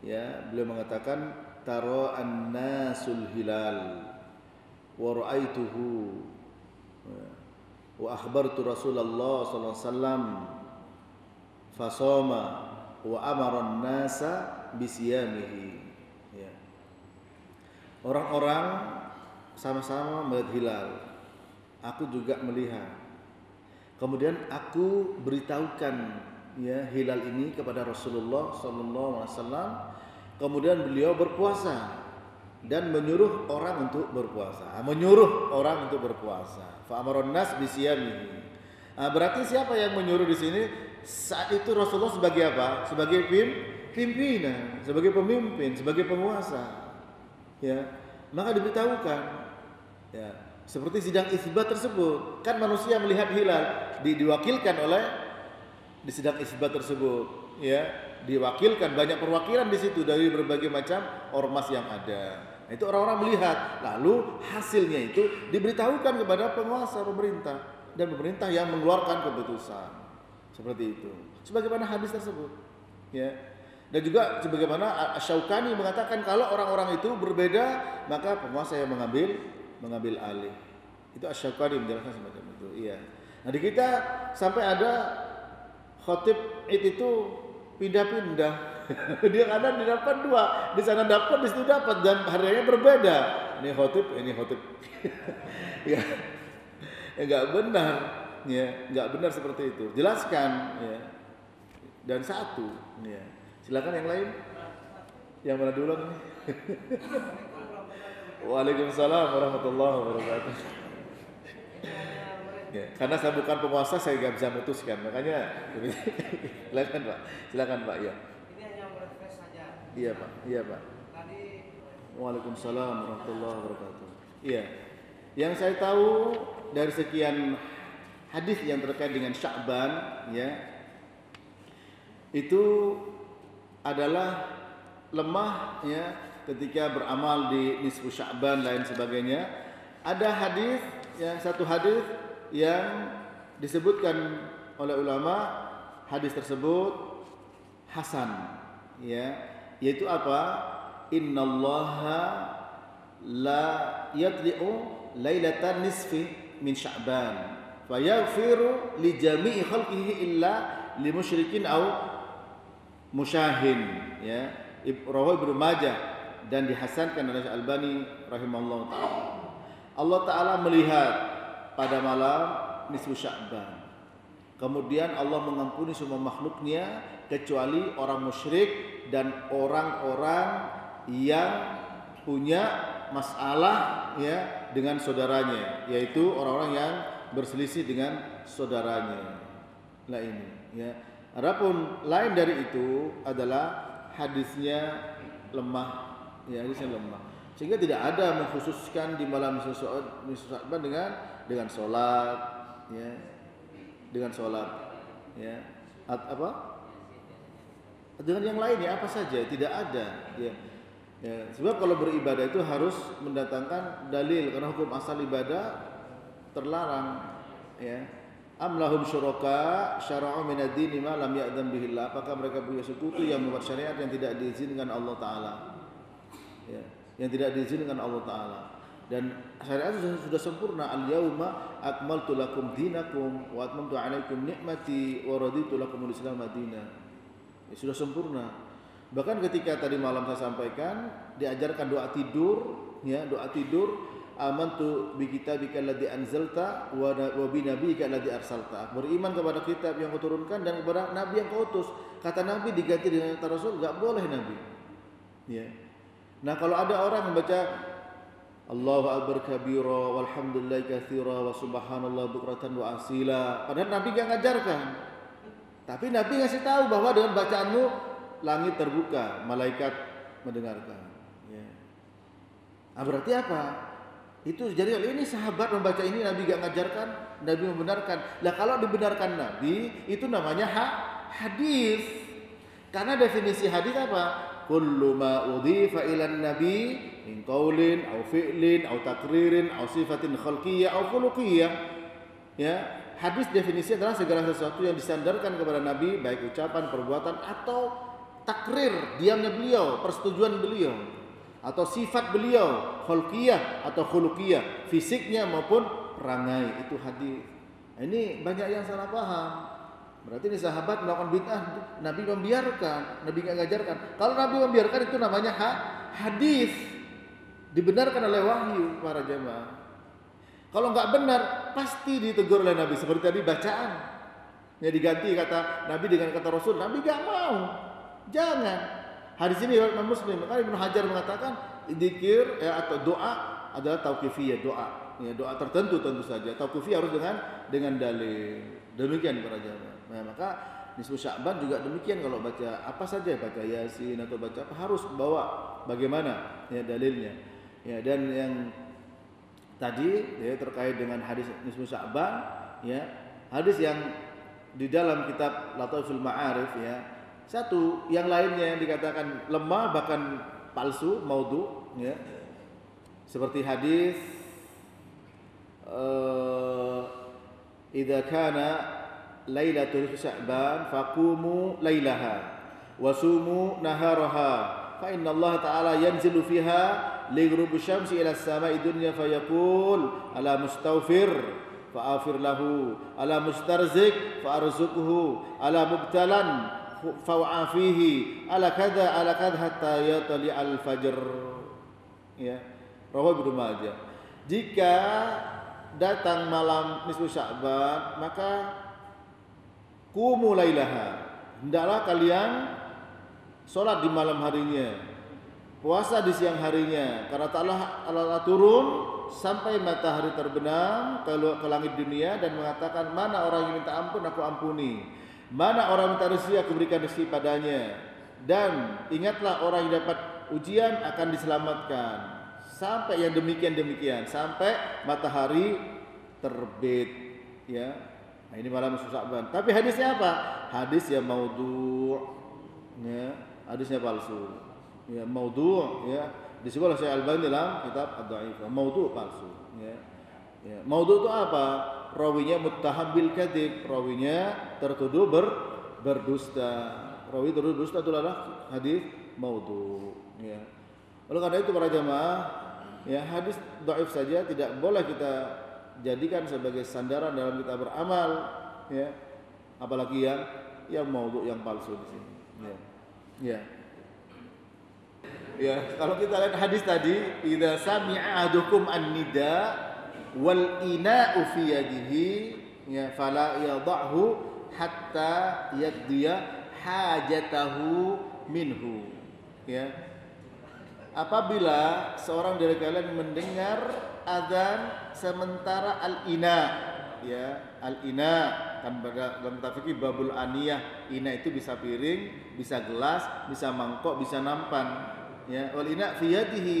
Ya, beliau mengatakan taro an-nasul hilal wa ra'aituhu ya. wa akhbartu Rasulullah sallallahu alaihi wasallam fasoma wa amara an-nasa bisiyamihi. Ya. Orang-orang sama-sama melihat hilal. Aku juga melihat. Kemudian aku beritahukan ya hilal ini kepada Rasulullah wasallam. Kemudian beliau berpuasa dan menyuruh orang untuk berpuasa. Ah, menyuruh orang untuk berpuasa. Fa amaron nas bisiyamihi. Nah, berarti siapa yang menyuruh di sini? Saat itu Rasulullah sebagai apa? Sebagai pim, pimpinan, sebagai pemimpin, sebagai penguasa. Ya, maka diberitahukan Ya, seperti sidang isbat tersebut, kan manusia melihat hilal di, diwakilkan oleh di sidang isbat tersebut, ya, diwakilkan banyak perwakilan di situ dari berbagai macam ormas yang ada. Nah, itu orang-orang melihat, lalu hasilnya itu diberitahukan kepada penguasa pemerintah dan pemerintah yang mengeluarkan keputusan. Seperti itu. Sebagaimana hadis tersebut. Ya. Dan juga sebagaimana Asyaukani mengatakan kalau orang-orang itu berbeda, maka penguasa yang mengambil mengambil alih. Itu Asy'ari menjelaskan semacam itu. Iya. Nah di kita sampai ada khotib it itu pindah-pindah. Dia kadang didapat dua, di sana dapat, di situ dapat dan harganya berbeda. Ini khotib, ini khotib. ya, enggak ya, benar, ya, enggak benar seperti itu. Jelaskan, ya. Dan satu, ya. Silakan yang lain. Yang mana dulu nih? Waalaikumsalam warahmatullahi wabarakatuh. Ya, karena saya bukan penguasa saya nggak bisa memutuskan makanya silakan pak silakan pak ya ini hanya saja iya pak iya pak tadi Waalaikumsalam warahmatullahi wabarakatuh iya yang saya tahu dari sekian hadis yang terkait dengan Sya'ban ya itu adalah lemah ya ketika beramal di nisfu Sya'ban lain sebagainya. Ada hadis yang satu hadis yang disebutkan oleh ulama hadis tersebut hasan ya yaitu apa innallaha la yadli'u lailatan nisfi min sya'ban fayaghfiru li jami'i khalqihi illa li musyrikin au musyahin ya Rawi Ibnu Majah dan dihasankan oleh Albani rahimahullah taala. Allah taala melihat pada malam nisfu Sya'ban. Kemudian Allah mengampuni semua makhluknya kecuali orang musyrik dan orang-orang yang punya masalah ya dengan saudaranya yaitu orang-orang yang berselisih dengan saudaranya. Ini ya. Adapun lain dari itu adalah hadisnya lemah ya hadisnya lemah sehingga tidak ada mengkhususkan di malam Sya'ban dengan dengan sholat ya dengan sholat ya At, apa dengan yang lainnya apa saja tidak ada ya Ya, sebab kalau beribadah itu harus mendatangkan dalil karena hukum asal ibadah terlarang ya. Am lahum syuraka syara'u min ad-din ma lam ya'zam bihi. Apakah mereka punya sekutu yang membuat syariat yang tidak diizinkan Allah taala? Ya, yang tidak diizinkan Allah taala. Dan syariat sudah, sudah sempurna. Al-yauma akmaltu lakum dinakum wa atmamtu 'alaikum ni'mati wa raditu lakum al-islam madina. Ya, sudah sempurna. Bahkan ketika tadi malam saya sampaikan diajarkan doa tidur, ya doa tidur amantu bi kitabika alladhi anzalta wa bi nabiyyika alladhi arsalta. Beriman kepada kitab yang kau turunkan dan kepada nabi yang kau utus. Kata nabi diganti dengan kata rasul enggak boleh nabi. Ya. Nah, kalau ada orang membaca Allahu akbar kabira walhamdulillah katsira wa subhanallah bukratan wa asila. Padahal nabi enggak ngajarkan. Tapi nabi ngasih tahu bahwa dengan bacaanmu langit terbuka, malaikat mendengarkan. Ya. Nah, berarti apa? Itu jadi ini sahabat membaca ini Nabi gak ngajarkan, Nabi membenarkan. Lah kalau dibenarkan Nabi itu namanya ha hadis. Karena definisi hadis apa? Kullu ma udhifa ila nabi min qaulin aw fi'lin aw takririn aw sifatin khalqiyyah aw khuluqiyyah. Ya, hadis definisi adalah segala sesuatu yang disandarkan kepada nabi baik ucapan, perbuatan atau takrir diamnya beliau, persetujuan beliau atau sifat beliau, khulqiyah atau khuluqiyah, fisiknya maupun perangai itu hadis. Ini banyak yang salah paham. Berarti ini sahabat melakukan bid'ah, Nabi membiarkan, Nabi nggak ngajarkan. Kalau Nabi membiarkan itu namanya ha, hadis, dibenarkan oleh wahyu para jemaah. Kalau nggak benar, pasti ditegur oleh Nabi. Seperti tadi bacaan, ya diganti kata Nabi dengan kata Rasul. Nabi nggak mau. Jangan. Hadis ini Imam Muslim. Maka Ibnu Hajar mengatakan zikir ya, atau doa adalah tauqifiyah doa. Ya, doa tertentu tentu saja. Tauqifiyah harus dengan dengan dalil. Demikian para jamaah. Nah, maka Nisfu Sya'ban juga demikian kalau baca apa saja baca Yasin atau baca apa harus bawa bagaimana ya dalilnya. Ya dan yang tadi ya terkait dengan hadis Nisfu Sya'ban ya hadis yang di dalam kitab Lataiful Ma'arif ya satu, yang lainnya yang dikatakan lemah bahkan palsu, maudhu, ya. Seperti hadis uh, idza kana lailatul sya'ban faqumu lailaha wasumu naharaha fa Allah ta'ala yanzilu fiha lighrubi syamsi ila as-sama'i dunya fayaqul ala mustawfir fa'afir lahu ala mustarzik fa'arzuqhu ala mubtalan faw'afihi ala kada ala kada hatta yatali al fajr ya rawahu Ibnu Majah. Jika datang malam nisfu Sya'ban maka kumu lailaha. Hendaklah kalian salat di malam harinya puasa di siang harinya. Karena Allah Allah turun sampai matahari terbenam ke langit dunia dan mengatakan mana orang yang minta ampun aku ampuni Mana orang minta rezeki aku berikan rezeki padanya. Dan ingatlah orang yang dapat ujian akan diselamatkan. Sampai yang demikian-demikian. Sampai matahari terbit. Ya. Nah, ini malam Sa'ban. Tapi hadisnya apa? Hadis yang maudhu. Ya. Hadisnya palsu. Ya, maudhu. Ya. Disebut oleh Syekh Al-Bani dalam kitab Ad-Da'ifah. Maudhu palsu. Ya. Ya. Maudhu itu apa? Rawinya muttaham bil kadhib, rawinya tertuduh ber, berdusta. Rawi tertuduh berdusta itu adalah hadis maudhu, ya. Oleh karena itu para jamaah, ya hadis dhaif saja tidak boleh kita jadikan sebagai sandaran dalam kita beramal, ya. Apalagi yang yang maudhu yang palsu di sini. Ya. Ya. Ya, kalau kita lihat hadis tadi, idza sami'a ahadukum an-nida wal ina'u fi yadihi ya fala yadhahu hatta yaqdiya hajatahu minhu. Ya. Apabila seorang dari kalian mendengar azan sementara al-ina ya al-ina kan dalam tafsir babul aniyah ina itu bisa piring bisa gelas bisa mangkok bisa nampan. Ya wal ina fi yadihi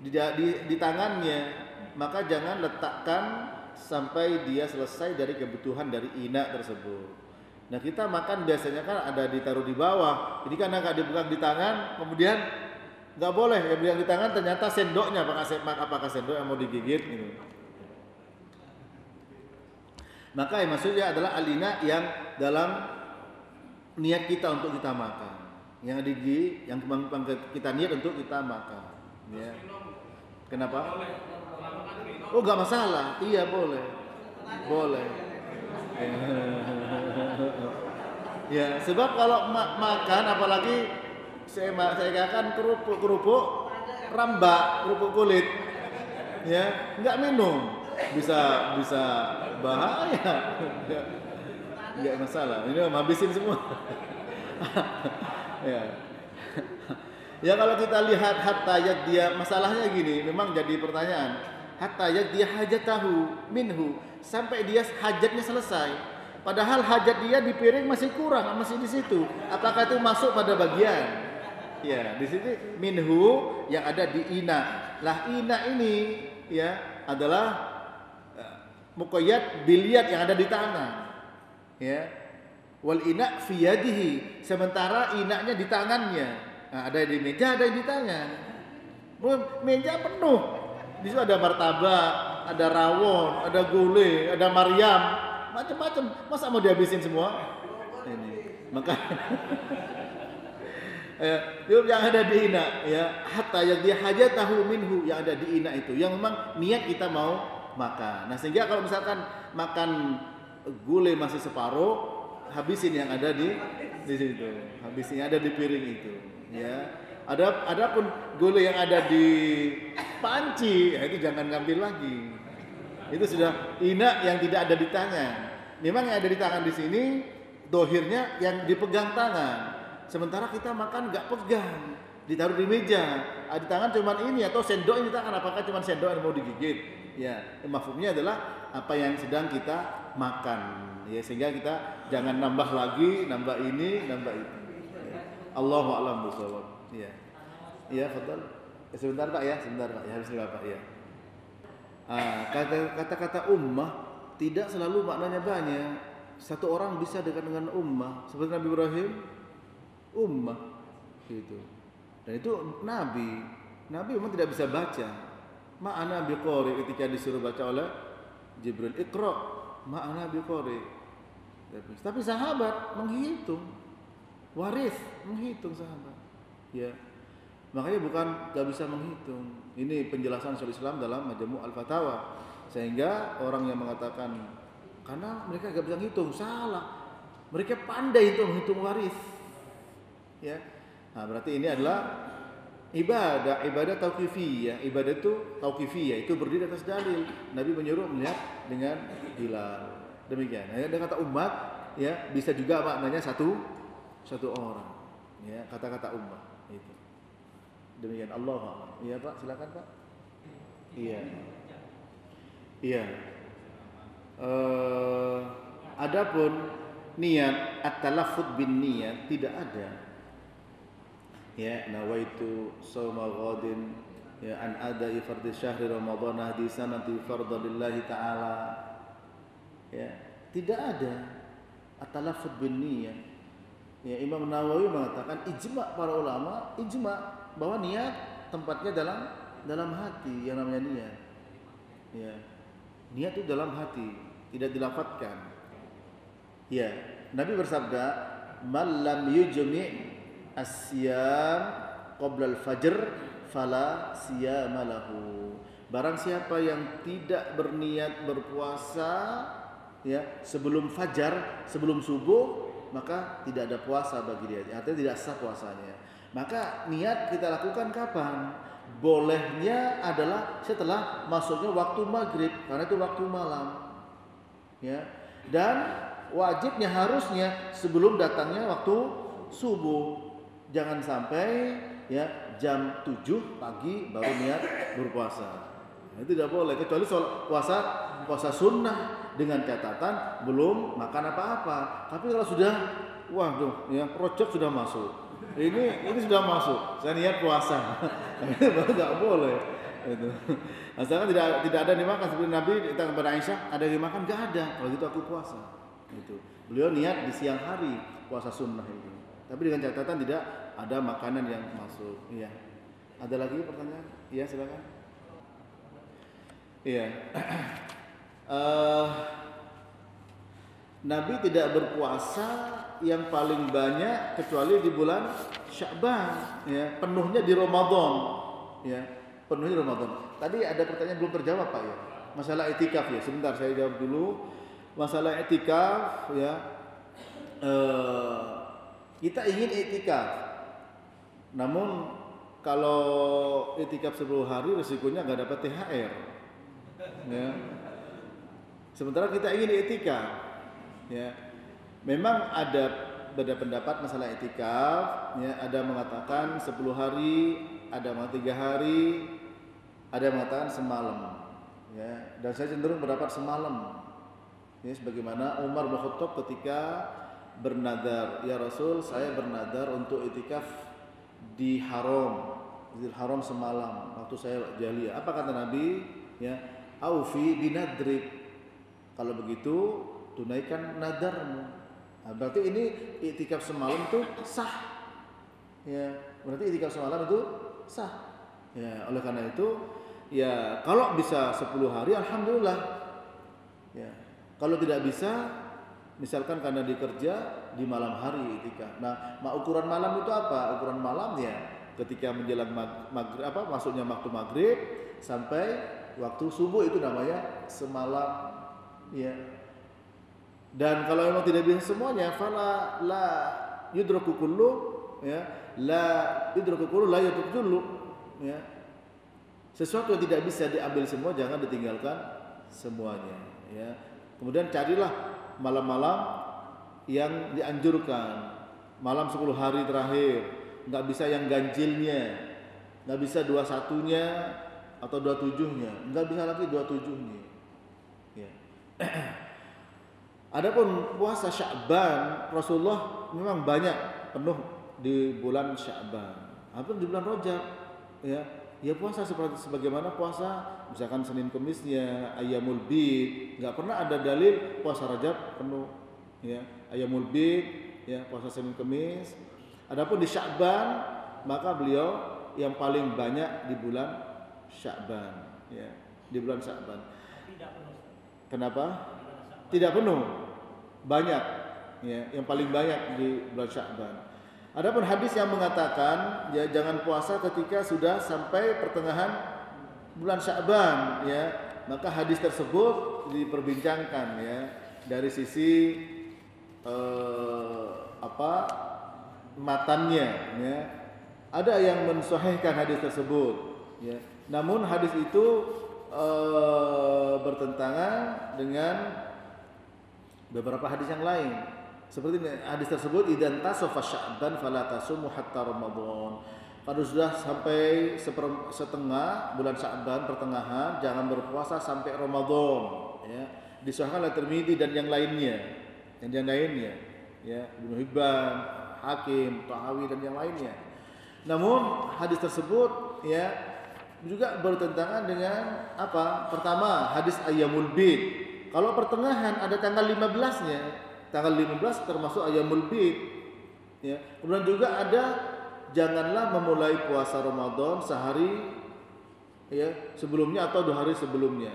di, di, di tangannya maka jangan letakkan sampai dia selesai dari kebutuhan dari ina tersebut Nah kita makan biasanya kan ada ditaruh di bawah. Ini karena nggak dipegang di tangan, kemudian nggak boleh yang bilang di tangan ternyata sendoknya apakah apakah sendok yang mau digigit gitu. Maka yang maksudnya adalah alina yang dalam niat kita untuk kita makan. Yang di yang kita niat untuk kita makan. Ya. Kenapa? Oh nggak masalah. Iya boleh. Boleh. ya sebab kalau ma makan apalagi saya saya katakan kerupuk kerupuk rambak kerupuk kulit ya nggak minum bisa bisa bahaya nggak masalah ini habisin semua ya ya kalau kita lihat hatta dia masalahnya gini memang jadi pertanyaan hatta dia hajat tahu minhu sampai dia hajatnya selesai. Padahal hajat dia di piring masih kurang, masih di situ. Apakah itu masuk pada bagian? Ya, di sini minhu yang ada di ina. Lah ina ini ya adalah uh, mukoyat biliat yang ada di tangan. Ya. Wal ina fi yadihi. Sementara inaknya di tangannya. Nah, ada di meja, ada di tangan. Meja penuh. Di situ ada martabak, ada rawon, ada gulai, ada Maryam, macam-macam. Masa mau dihabisin semua? Ini. Maka ya, yang ada di ina ya hatta yang dia hajat tahu minhu yang ada di ina itu yang memang niat kita mau makan. Nah sehingga kalau misalkan makan gulai masih separuh habisin yang ada di di situ habisin yang ada di piring itu ya ada adapun gulai yang ada di panci ya itu jangan ngambil lagi itu sudah ina yang tidak ada di tangan. Memang yang ada di tangan di sini dohirnya yang dipegang tangan. Sementara kita makan nggak pegang, ditaruh di meja. Ah, di tangan cuma ini atau sendok ini tangan apakah cuma sendok yang mau digigit? Ya, maksudnya adalah apa yang sedang kita makan. Ya, sehingga kita jangan nambah lagi, nambah ini, nambah itu. Ya. Allahu a'lam bishawab. Ya. Ya, fadal. Ya, sebentar Pak ya, sebentar Pak. Ya, harus Pak ya. Ah, kata-kata ummah tidak selalu maknanya banyak. Satu orang bisa dekat dengan ummah seperti Nabi Ibrahim ummah gitu. Dan itu nabi. Nabi memang tidak bisa baca. Ma'ana biqori ketika disuruh baca oleh Jibril Iqra ma'ana biqori. Tapi sahabat menghitung. Waris menghitung sahabat. Ya. Makanya bukan gak bisa menghitung. Ini penjelasan Syaikhul Islam dalam Majmu' Al-Fatawa. Sehingga orang yang mengatakan karena mereka gak bisa menghitung, salah. Mereka pandai itu menghitung waris. Ya. Nah, berarti ini adalah ibadah, ibadah tauqifiyah. Ibadah itu tauqifiyah, itu berdiri atas dalil. Nabi menyuruh melihat dengan hilal. Demikian. Nah, dengan kata umat ya bisa juga maknanya satu satu orang. Ya, kata-kata umat. Demikian Allah. Iya Pak, silakan Pak. Iya. Iya. Uh, adapun niat at-talaffuz bin niat tidak ada. Ya, nawaitu shauma ghadin ya an adai fardhi syahri ramadhan hadi sanati fardhu lillahi ta'ala. Ya, tidak ada at-talaffuz bin niat. Ya, Imam Nawawi mengatakan ijma para ulama, ijma bahwa niat tempatnya dalam dalam hati yang namanya niat. Ya. Niat itu dalam hati, tidak dilafatkan. Ya, Nabi bersabda, "Man lam yujmi' asyam qabla al-fajr fala siyama lahu." Barang siapa yang tidak berniat berpuasa ya sebelum fajar, sebelum subuh, maka tidak ada puasa bagi dia. Artinya tidak sah puasanya. Maka niat kita lakukan kapan? Bolehnya adalah setelah masuknya waktu maghrib karena itu waktu malam. Ya. Dan wajibnya harusnya sebelum datangnya waktu subuh. Jangan sampai ya jam 7 pagi baru niat berpuasa. Nah, itu tidak boleh kecuali soal puasa puasa sunnah dengan catatan belum makan apa-apa. Tapi kalau sudah waduh ya sudah masuk. Ini ini sudah masuk. Saya niat puasa. baru tidak boleh. Itu. Asalkan tidak tidak ada dimakan seperti Nabi datang kepada Aisyah, ada yang dimakan? Gak ada. Kalau gitu aku puasa. Gitu. Beliau niat di siang hari puasa sunnah itu. Tapi dengan catatan tidak ada makanan yang masuk. Iya. Ada lagi pertanyaan? Iya, silakan. Iya. uh, Nabi tidak berpuasa yang paling banyak kecuali di bulan Sya'ban, ya, penuhnya di Ramadan, ya, penuhnya di Ramadan. Tadi ada pertanyaan belum terjawab Pak ya, masalah etikaf ya. Sebentar saya jawab dulu. Masalah etikaf ya, uh, kita ingin etikaf, namun kalau etikaf 10 hari resikonya nggak dapat THR ya. Sementara kita ingin etika, ya. Memang ada beda pendapat masalah etikaf, ya. Ada mengatakan 10 hari, ada mengatakan 3 hari, ada yang mengatakan semalam, ya. Dan saya cenderung berdapat semalam. Ya, sebagaimana Umar bin ketika bernadar, ya Rasul, saya bernadar untuk etikaf di haram, di haram semalam waktu saya jahiliyah. Apa kata Nabi? Ya, aufi binadrik. Kalau begitu tunaikan nadarmu. Nah, berarti ini itikaf semalam itu sah. Ya, berarti itikaf semalam itu sah. Ya, oleh karena itu ya kalau bisa 10 hari alhamdulillah. Ya. Kalau tidak bisa misalkan karena dikerja di malam hari itikaf. Nah, ukuran malam itu apa? Ukuran malam ya ketika menjelang maghrib apa masuknya waktu maghrib sampai waktu subuh itu namanya semalam ya dan kalau memang tidak bisa semuanya fala la yudraku kullu ya la yudraku kullu la yudraku kullu ya. Sesuatu yang tidak bisa diambil semua jangan ditinggalkan semuanya ya. Kemudian carilah malam-malam yang dianjurkan. Malam 10 hari terakhir. Nggak bisa yang ganjilnya. Nggak bisa dua satunya atau dua tujuhnya, nggak bisa lagi dua tujuhnya. Ya. Adapun puasa Sya'ban, Rasulullah memang banyak penuh di bulan Sya'ban. Hampir di bulan Rajab, ya. Ya puasa seperti sebagaimana puasa misalkan Senin Kemisnya, Ayamul Bid, nggak pernah ada dalil puasa Rajab penuh, ya. Ayamul Bid, ya puasa Senin Kemis. Adapun di Sya'ban, maka beliau yang paling banyak di bulan Sya'ban ya di bulan Sya'ban. Tidak penuh. Kenapa? Tidak penuh. Banyak ya, yang paling banyak di bulan Sya'ban. Adapun hadis yang mengatakan ya jangan puasa ketika sudah sampai pertengahan bulan Sya'ban ya, maka hadis tersebut diperbincangkan ya dari sisi eh, apa matannya ya. Ada yang mensahihkan hadis tersebut ya namun hadis itu e, bertentangan dengan beberapa hadis yang lain. Seperti hadis tersebut idan tasofa sya'ban fala tasumu hatta ramadan. Kalau sudah sampai setengah bulan Sya'ban pertengahan jangan berpuasa sampai Ramadan ya. Disahkan oleh Tirmidzi dan yang lainnya. Dan yang lainnya ya Ibnu Hibban, Hakim, Tahawi dan yang lainnya. Namun hadis tersebut ya juga bertentangan dengan apa? Pertama, hadis Ayyamul Bid. Kalau pertengahan ada tanggal 15-nya, tanggal 15 termasuk Ayyamul Bid. Ya. Kemudian juga ada janganlah memulai puasa Ramadan sehari ya sebelumnya atau dua hari sebelumnya.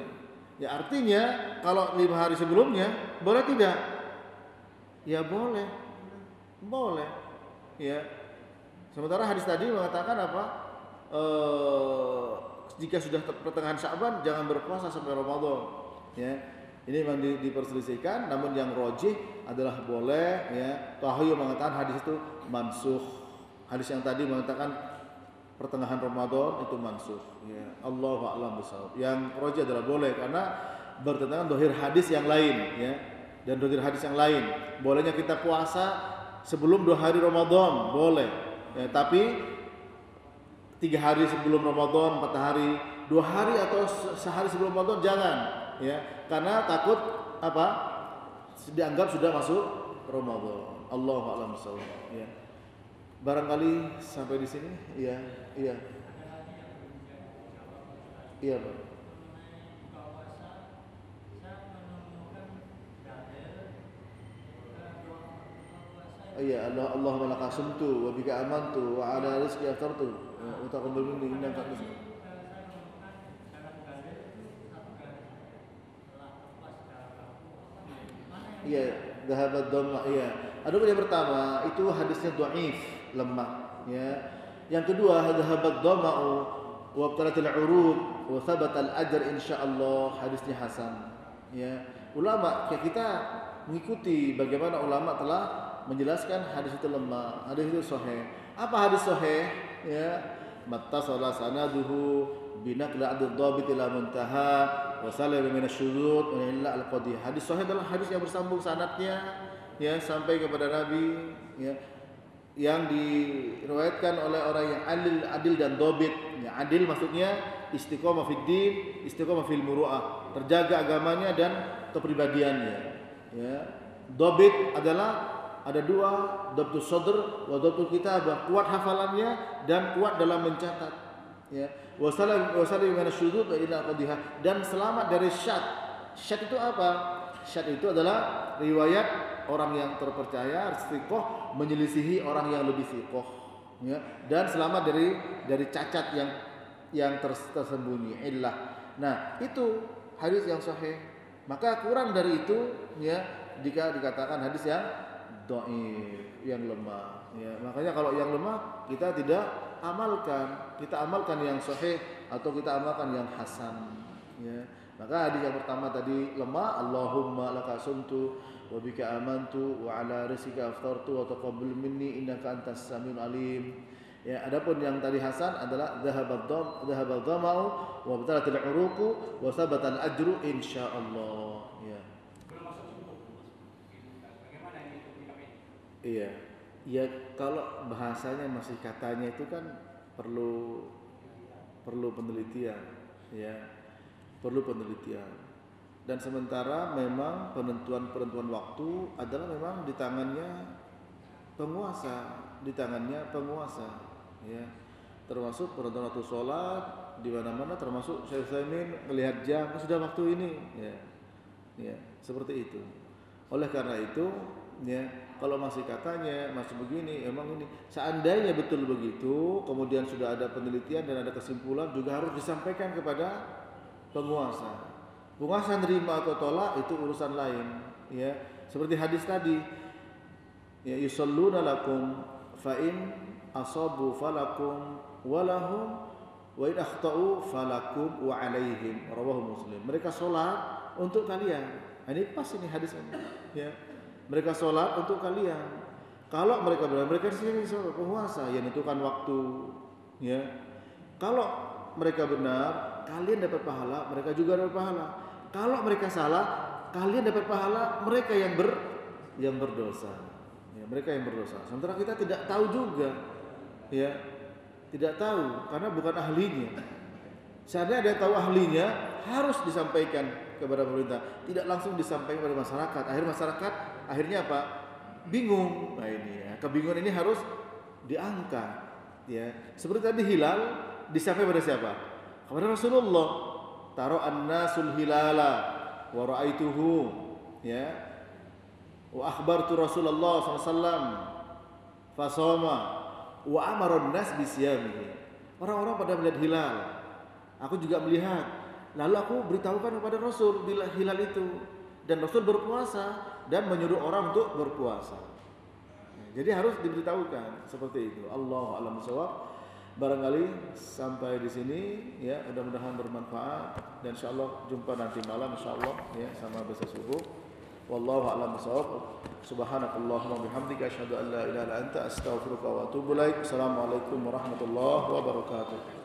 Ya artinya kalau lima hari sebelumnya boleh tidak? Ya boleh, boleh. Ya. Sementara hadis tadi mengatakan apa? uh, jika sudah pertengahan Syaban jangan berpuasa sampai Ramadan ya ini memang di, diperselisihkan namun yang rojih adalah boleh ya. Tahayu mengatakan hadis itu mansuh hadis yang tadi mengatakan pertengahan Ramadan itu mansuh ya. Allah a'lam yang rojih adalah boleh karena bertentangan dohir hadis yang lain ya dan dohir hadis yang lain. Bolehnya kita puasa sebelum dua hari Ramadan boleh ya, tapi tiga hari sebelum Ramadan, empat hari, dua hari atau sehari sebelum Ramadan jangan, ya, karena takut apa? Dianggap sudah masuk Ramadan. Allah a'lam ya. Barangkali sampai di sini, iya, iya. Iya, Pak. Iya, Allah Allahumma laka sumtu wa bika amantu wa ala rizqi aftartu wa taqabbal minni innaka Iya, dhahabat dhamma iya. Adapun yang pertama itu hadisnya dhaif, lemah, ya. Yang kedua dhahabat dhamma'u wa abtalatil urud wa thabata al ajr insyaallah hadisnya hasan. Ya. Ulama kayak kita mengikuti bagaimana ulama telah menjelaskan hadis itu lemah, hadis itu sahih. Apa hadis sahih? Ya, mattasala sanaduhu binaqla adud dhabit ila muntaha wa salama min asyurut wa illa al. Hadis sahih adalah hadis yang bersambung sanadnya ya sampai kepada Nabi ya yang diriwayatkan oleh orang yang adil adil dan dobit. Ya, adil maksudnya istiqomah fid istiqomah fil muru'ah. Terjaga agamanya dan kepribadiannya. Ya dobit adalah ada dua dobtu sodr wa dobtu kitabah kuat hafalannya dan kuat dalam mencatat ya. Wasallam wasallam min asyudud ila qadiha. Dan selamat dari syad. Syad itu apa? Syad itu adalah riwayat orang yang terpercaya istiqoh menyelisihi orang yang lebih istiqoh ya. Dan selamat dari dari cacat yang yang tersembunyi illah. Nah itu hadis yang sahih. Maka kurang dari itu ya jika dikatakan hadis yang doif yang lemah ya makanya kalau yang lemah kita tidak amalkan. Kita amalkan yang sahih atau kita amalkan yang hasan. Ya maka hadis yang pertama tadi lemah Allahumma laka sumtu wa bika amantu wa ala rizqika aftartu wa taqabbal minni innaka antas samiul alim. Ya adapun yang tadi hasan adalah dhahabad dham dhahabad dhamau wa batalatil uruqu wa sabatal ajru insyaallah. Ya. Iya. Ya kalau bahasanya masih katanya itu kan perlu perlu penelitian, ya. Perlu penelitian. Dan sementara memang penentuan-penentuan waktu adalah memang di tangannya penguasa, di tangannya penguasa, ya. Termasuk penentuan waktu sholat di mana-mana termasuk saya Saimin melihat jam sudah waktu ini, ya. Ya, seperti itu. Oleh karena itu, ya kalau masih katanya masih begini emang ini. Seandainya betul begitu kemudian sudah ada penelitian dan ada kesimpulan juga harus disampaikan kepada penguasa. Penguasa nerima atau tolak itu urusan lain ya. Seperti hadis tadi ya yusalluna lakum fa in asabu falakum walahum wa in akhtau falakum wa alaihim. Rawahu muslim. Mereka sholat untuk kalian. Nah, ini pas ini hadis ini ya mereka sholat untuk kalian. Kalau mereka benar, mereka di sini sholat penguasa yang menentukan waktu. Ya. Kalau mereka benar, kalian dapat pahala, mereka juga dapat pahala. Kalau mereka salah, kalian dapat pahala, mereka yang ber yang berdosa. Ya, mereka yang berdosa. Sementara kita tidak tahu juga. Ya. Tidak tahu karena bukan ahlinya. Seandainya ada tahu ahlinya, harus disampaikan kepada pemerintah, tidak langsung disampaikan kepada masyarakat. Akhir masyarakat akhirnya apa? Bingung. Nah ini ya, kebingungan ini harus diangkat ya. Seperti tadi hilal disampaikan pada siapa? Kepada Rasulullah. Taro an-nasul hilala wa ra'aituhu ya. Wa akhbartu Rasulullah SAW fasoma wa amara nas bisiyamihi. Orang-orang pada melihat hilal. Aku juga melihat Lalu aku beritahukan kepada Rasul bila hilal itu dan Rasul berpuasa dan menyuruh orang untuk berpuasa. Jadi harus diberitahukan seperti itu. Allah alam sawab. Barangkali sampai di sini ya mudah-mudahan bermanfaat dan insyaallah jumpa nanti malam insyaallah ya sama besok subuh. Wallahu a'lam bishawab. Subhanakallahumma bihamdika asyhadu an la ilaha illa anta astaghfiruka wa atubu ilaik. Assalamualaikum warahmatullahi wabarakatuh.